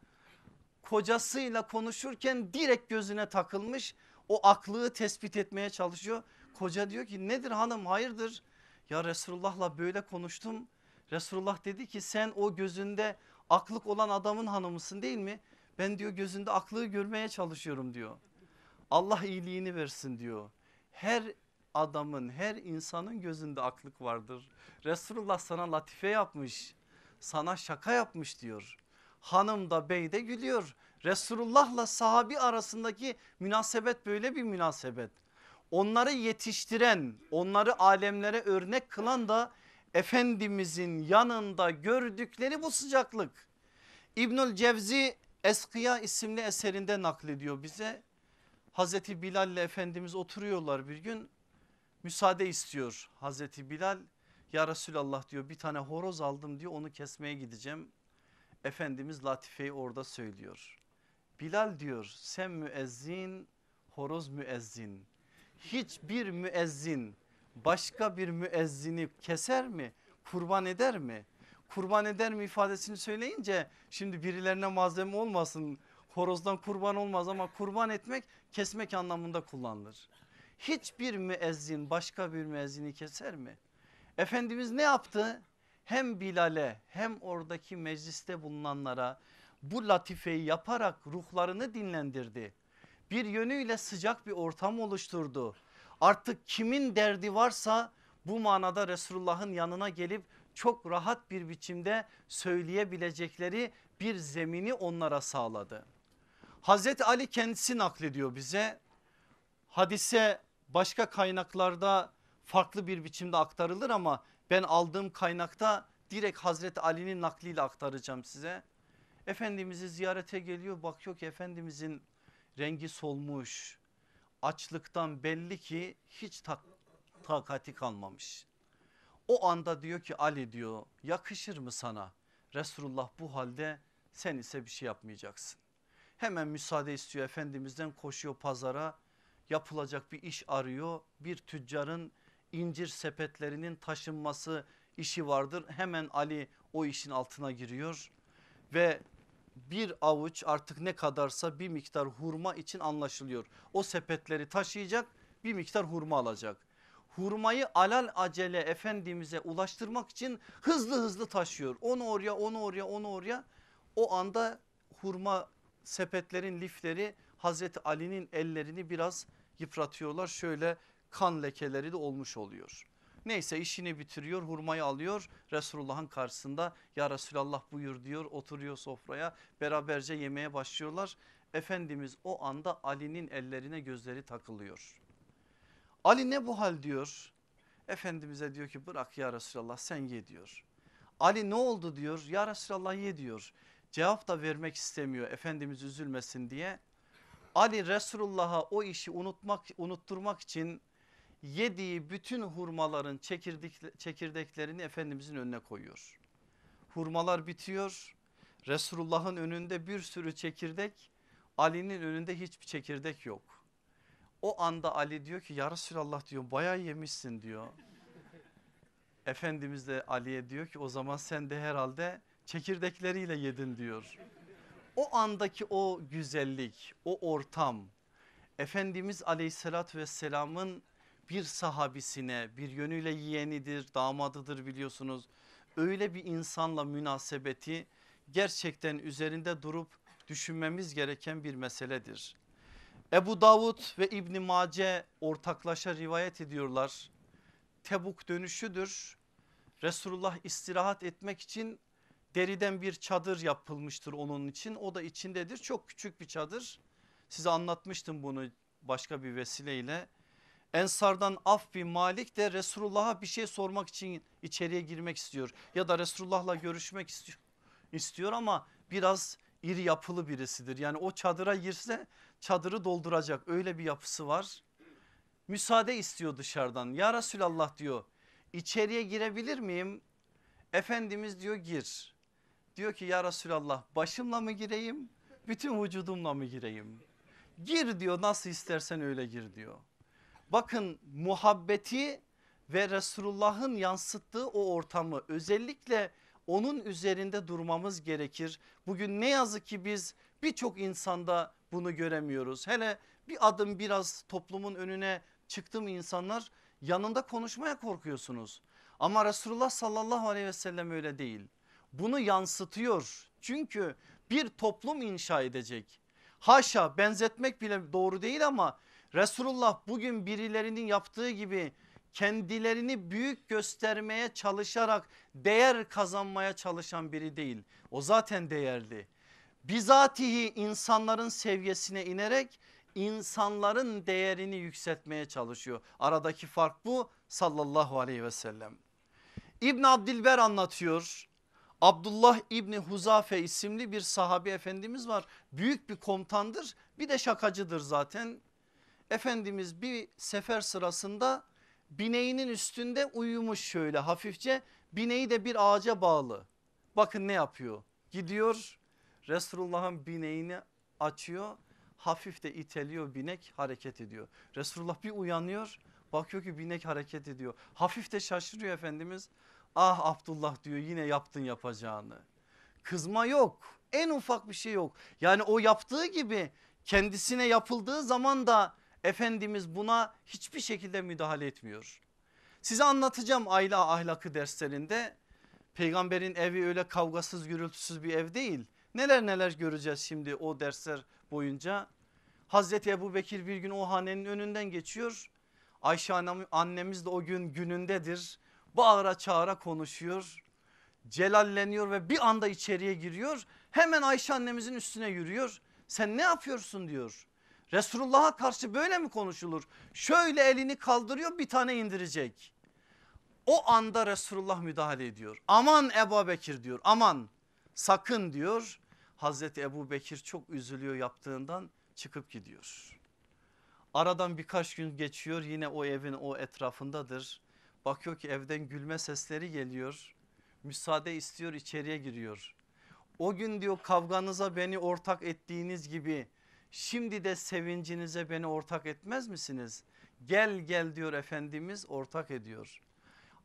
A: Kocasıyla konuşurken direkt gözüne takılmış o aklığı tespit etmeye çalışıyor. Koca diyor ki nedir hanım hayırdır? Ya Resulullah'la böyle konuştum. Resulullah dedi ki sen o gözünde aklık olan adamın hanımısın değil mi? Ben diyor gözünde aklığı görmeye çalışıyorum diyor. Allah iyiliğini versin diyor. Her adamın her insanın gözünde aklık vardır. Resulullah sana latife yapmış sana şaka yapmış diyor. Hanım da bey de gülüyor. Resulullah'la sahabi arasındaki münasebet böyle bir münasebet. Onları yetiştiren onları alemlere örnek kılan da Efendimizin yanında gördükleri bu sıcaklık. İbnül Cevzi Eskiya isimli eserinde naklediyor bize. Hazreti Bilal ile Efendimiz oturuyorlar bir gün müsaade istiyor Hazreti Bilal. Ya Resulallah diyor bir tane horoz aldım diyor onu kesmeye gideceğim. Efendimiz latifeyi orada söylüyor. Bilal diyor sen müezzin horoz müezzin. Hiçbir müezzin başka bir müezzini keser mi? Kurban eder mi? Kurban eder mi ifadesini söyleyince şimdi birilerine malzeme olmasın. Horozdan kurban olmaz ama kurban etmek kesmek anlamında kullanılır. Hiçbir müezzin başka bir müezzini keser mi? Efendimiz ne yaptı? Hem Bilal'e hem oradaki mecliste bulunanlara bu latifeyi yaparak ruhlarını dinlendirdi. Bir yönüyle sıcak bir ortam oluşturdu. Artık kimin derdi varsa bu manada Resulullah'ın yanına gelip çok rahat bir biçimde söyleyebilecekleri bir zemini onlara sağladı. Hazreti Ali kendisi naklediyor bize. Hadise başka kaynaklarda farklı bir biçimde aktarılır ama ben aldığım kaynakta direkt Hazreti Ali'nin nakliyle aktaracağım size. Efendimiz'i ziyarete geliyor bakıyor ki Efendimizin rengi solmuş açlıktan belli ki hiç tak takati kalmamış. O anda diyor ki Ali diyor yakışır mı sana Resulullah bu halde sen ise bir şey yapmayacaksın. Hemen müsaade istiyor Efendimiz'den koşuyor pazara yapılacak bir iş arıyor. Bir tüccarın incir sepetlerinin taşınması işi vardır. Hemen Ali o işin altına giriyor ve bir avuç artık ne kadarsa bir miktar hurma için anlaşılıyor. O sepetleri taşıyacak bir miktar hurma alacak. Hurmayı alal acele Efendimiz'e ulaştırmak için hızlı hızlı taşıyor. Onu oraya onu oraya onu oraya o anda hurma sepetlerin lifleri Hazreti Ali'nin ellerini biraz yıpratıyorlar. Şöyle kan lekeleri de olmuş oluyor. Neyse işini bitiriyor hurmayı alıyor Resulullah'ın karşısında ya Resulallah buyur diyor oturuyor sofraya beraberce yemeye başlıyorlar. Efendimiz o anda Ali'nin ellerine gözleri takılıyor. Ali ne bu hal diyor. Efendimiz'e diyor ki bırak ya Resulallah sen ye diyor. Ali ne oldu diyor ya Resulallah ye diyor. Cevap da vermek istemiyor Efendimiz üzülmesin diye. Ali Resulullah'a o işi unutmak unutturmak için yediği bütün hurmaların çekirdek, çekirdeklerini Efendimizin önüne koyuyor. Hurmalar bitiyor. Resulullah'ın önünde bir sürü çekirdek Ali'nin önünde hiçbir çekirdek yok. O anda Ali diyor ki ya Resulallah diyor bayağı yemişsin diyor. Efendimiz de Ali'ye diyor ki o zaman sen de herhalde çekirdekleriyle yedin diyor. O andaki o güzellik o ortam Efendimiz aleyhissalatü vesselamın bir sahabisine bir yönüyle yeğenidir damadıdır biliyorsunuz. Öyle bir insanla münasebeti gerçekten üzerinde durup düşünmemiz gereken bir meseledir. Ebu Davud ve İbni Mace ortaklaşa rivayet ediyorlar. Tebuk dönüşüdür. Resulullah istirahat etmek için deriden bir çadır yapılmıştır onun için. O da içindedir çok küçük bir çadır. Size anlatmıştım bunu başka bir vesileyle. Ensardan Af bin Malik de Resulullah'a bir şey sormak için içeriye girmek istiyor. Ya da Resulullah'la görüşmek istiyor, istiyor ama biraz iri yapılı birisidir. Yani o çadıra girse çadırı dolduracak öyle bir yapısı var. Müsaade istiyor dışarıdan ya Resulallah diyor içeriye girebilir miyim? Efendimiz diyor gir. Diyor ki ya Resulallah başımla mı gireyim bütün vücudumla mı gireyim? Gir diyor nasıl istersen öyle gir diyor. Bakın muhabbeti ve Resulullah'ın yansıttığı o ortamı özellikle onun üzerinde durmamız gerekir. Bugün ne yazık ki biz birçok insanda bunu göremiyoruz. Hele bir adım biraz toplumun önüne çıktı mı insanlar yanında konuşmaya korkuyorsunuz. Ama Resulullah sallallahu aleyhi ve sellem öyle değil. Bunu yansıtıyor çünkü bir toplum inşa edecek. Haşa benzetmek bile doğru değil ama Resulullah bugün birilerinin yaptığı gibi kendilerini büyük göstermeye çalışarak değer kazanmaya çalışan biri değil. O zaten değerli. Bizatihi insanların seviyesine inerek insanların değerini yükseltmeye çalışıyor. Aradaki fark bu sallallahu aleyhi ve sellem. İbn Abdilber anlatıyor. Abdullah İbni Huzafe isimli bir sahabi efendimiz var. Büyük bir komutandır bir de şakacıdır zaten. Efendimiz bir sefer sırasında bineğinin üstünde uyumuş şöyle hafifçe bineği de bir ağaca bağlı. Bakın ne yapıyor gidiyor Resulullah'ın bineğini açıyor hafif de iteliyor binek hareket ediyor. Resulullah bir uyanıyor bakıyor ki binek hareket ediyor hafif de şaşırıyor Efendimiz ah Abdullah diyor yine yaptın yapacağını. Kızma yok en ufak bir şey yok yani o yaptığı gibi kendisine yapıldığı zaman da Efendimiz buna hiçbir şekilde müdahale etmiyor. Size anlatacağım aile ahlakı derslerinde peygamberin evi öyle kavgasız gürültüsüz bir ev değil. Neler neler göreceğiz şimdi o dersler boyunca. Hazreti Ebu Bekir bir gün o hanenin önünden geçiyor. Ayşe annemiz de o gün günündedir. Bağıra çağıra konuşuyor. Celalleniyor ve bir anda içeriye giriyor. Hemen Ayşe annemizin üstüne yürüyor. Sen ne yapıyorsun diyor. Resulullah'a karşı böyle mi konuşulur? Şöyle elini kaldırıyor bir tane indirecek. O anda Resulullah müdahale ediyor. Aman Ebu Bekir diyor aman sakın diyor. Hazreti Ebu Bekir çok üzülüyor yaptığından çıkıp gidiyor. Aradan birkaç gün geçiyor yine o evin o etrafındadır. Bakıyor ki evden gülme sesleri geliyor. Müsaade istiyor içeriye giriyor. O gün diyor kavganıza beni ortak ettiğiniz gibi Şimdi de sevincinize beni ortak etmez misiniz? Gel gel diyor Efendimiz ortak ediyor.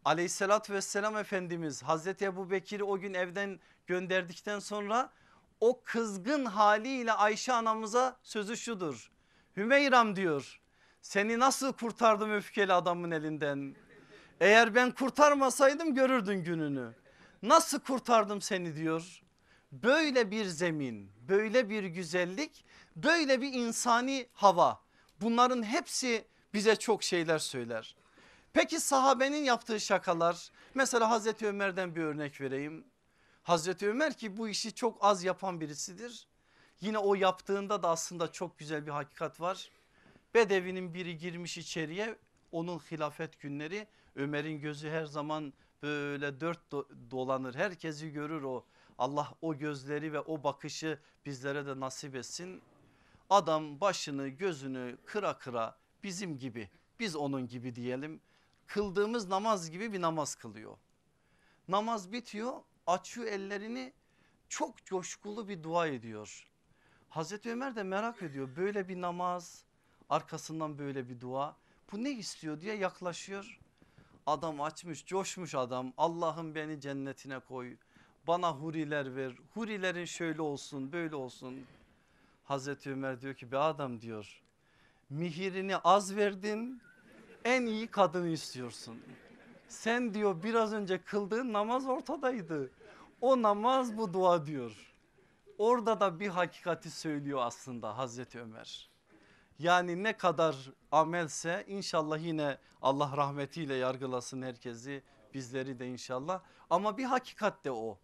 A: Aleyhissalatü vesselam Efendimiz Hazreti Ebu Bekir'i o gün evden gönderdikten sonra o kızgın haliyle Ayşe anamıza sözü şudur. Hümeyram diyor seni nasıl kurtardım öfkeli adamın elinden. Eğer ben kurtarmasaydım görürdün gününü. Nasıl kurtardım seni diyor. Böyle bir zemin böyle bir güzellik böyle bir insani hava bunların hepsi bize çok şeyler söyler. Peki sahabenin yaptığı şakalar mesela Hazreti Ömer'den bir örnek vereyim. Hazreti Ömer ki bu işi çok az yapan birisidir. Yine o yaptığında da aslında çok güzel bir hakikat var. Bedevinin biri girmiş içeriye onun hilafet günleri Ömer'in gözü her zaman böyle dört dolanır herkesi görür o. Allah o gözleri ve o bakışı bizlere de nasip etsin. Adam başını gözünü kıra kıra bizim gibi Biz onun gibi diyelim. Kıldığımız namaz gibi bir namaz kılıyor. Namaz bitiyor açıyor ellerini çok coşkulu bir dua ediyor. Hazreti Ömer de merak ediyor böyle bir namaz arkasından böyle bir dua bu ne istiyor diye yaklaşıyor. Adam açmış coşmuş adam Allah'ım beni cennetine koy bana huriler ver hurilerin şöyle olsun böyle olsun. Hazreti Ömer diyor ki be adam diyor mihirini az verdin en iyi kadını istiyorsun. Sen diyor biraz önce kıldığın namaz ortadaydı. O namaz bu dua diyor. Orada da bir hakikati söylüyor aslında Hazreti Ömer. Yani ne kadar amelse inşallah yine Allah rahmetiyle yargılasın herkesi bizleri de inşallah. Ama bir hakikat de o.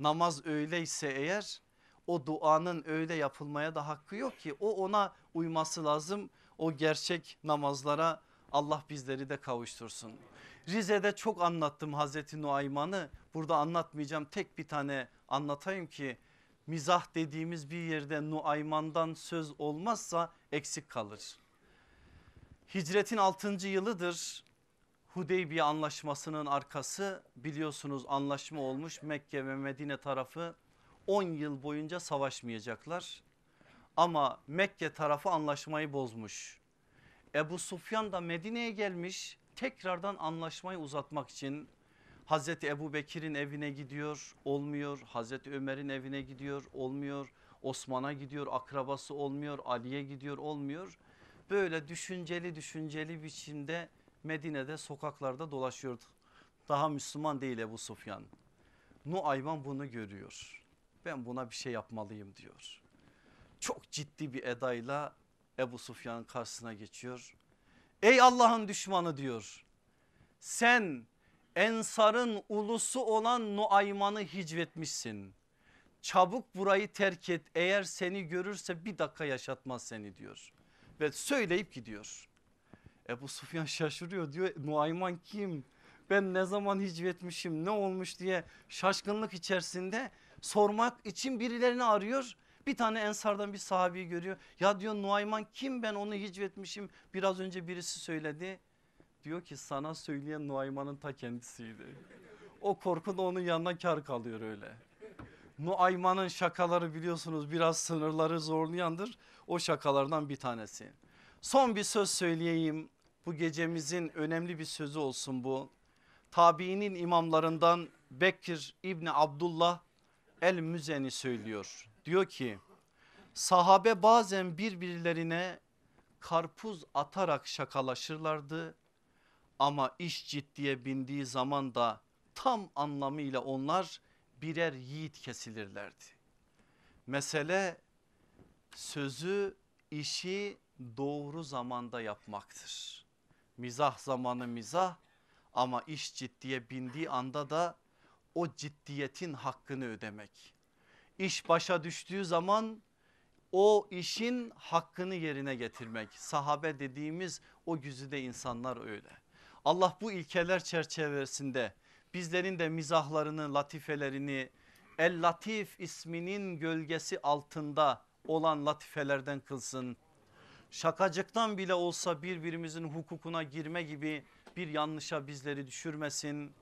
A: Namaz öyleyse eğer o duanın öyle yapılmaya da hakkı yok ki o ona uyması lazım. O gerçek namazlara Allah bizleri de kavuştursun. Rize'de çok anlattım Hazreti Nuayman'ı burada anlatmayacağım tek bir tane anlatayım ki mizah dediğimiz bir yerde Nuayman'dan söz olmazsa eksik kalır. Hicretin 6. yılıdır Hudeybiye anlaşmasının arkası biliyorsunuz anlaşma olmuş Mekke ve Medine tarafı 10 yıl boyunca savaşmayacaklar. Ama Mekke tarafı anlaşmayı bozmuş. Ebu Sufyan da Medine'ye gelmiş tekrardan anlaşmayı uzatmak için Hazreti Ebu Bekir'in evine gidiyor olmuyor. Hazreti Ömer'in evine gidiyor olmuyor. Osman'a gidiyor akrabası olmuyor. Ali'ye gidiyor olmuyor. Böyle düşünceli düşünceli biçimde Medine'de sokaklarda dolaşıyordu. Daha Müslüman değil Ebu Sufyan. Nuayman bunu görüyor. Ben buna bir şey yapmalıyım diyor. Çok ciddi bir edayla Ebu Sufyan'ın karşısına geçiyor. Ey Allah'ın düşmanı diyor. Sen Ensar'ın ulusu olan Nuayman'ı hicvetmişsin. Çabuk burayı terk et eğer seni görürse bir dakika yaşatmaz seni diyor. Ve söyleyip gidiyor. Ebu Sufyan şaşırıyor diyor Nuayman kim? Ben ne zaman hicvetmişim ne olmuş diye şaşkınlık içerisinde sormak için birilerini arıyor. Bir tane ensardan bir sahabeyi görüyor. Ya diyor Nuayman kim ben onu hicvetmişim biraz önce birisi söyledi. Diyor ki sana söyleyen Nuayman'ın ta kendisiydi. O korku da onun yanına kar kalıyor öyle. Nuayman'ın şakaları biliyorsunuz biraz sınırları zorlayandır. O şakalardan bir tanesi. Son bir söz söyleyeyim. Bu gecemizin önemli bir sözü olsun bu. Tabiinin imamlarından Bekir İbni Abdullah El Müzeni söylüyor. Diyor ki sahabe bazen birbirlerine karpuz atarak şakalaşırlardı. Ama iş ciddiye bindiği zaman da tam anlamıyla onlar birer yiğit kesilirlerdi. Mesele sözü işi doğru zamanda yapmaktır. Mizah zamanı mizah ama iş ciddiye bindiği anda da o ciddiyetin hakkını ödemek. İş başa düştüğü zaman o işin hakkını yerine getirmek. Sahabe dediğimiz o güzide insanlar öyle. Allah bu ilkeler çerçevesinde bizlerin de mizahlarını, latifelerini El Latif isminin gölgesi altında olan latifelerden kılsın. Şakacıktan bile olsa birbirimizin hukukuna girme gibi bir yanlışa bizleri düşürmesin.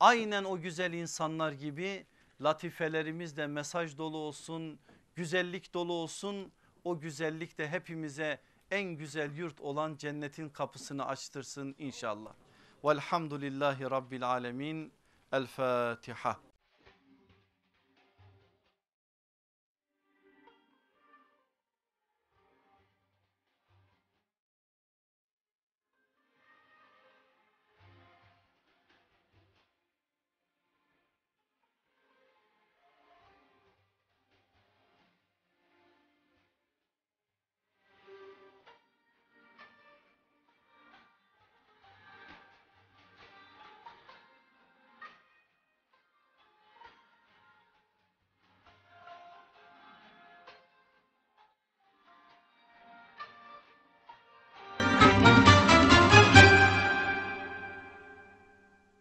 A: Aynen o güzel insanlar gibi latifelerimiz de mesaj dolu olsun, güzellik dolu olsun. O güzellik de hepimize en güzel yurt olan cennetin kapısını açtırsın inşallah. Velhamdülillahi Rabbil Alemin. El Fatiha.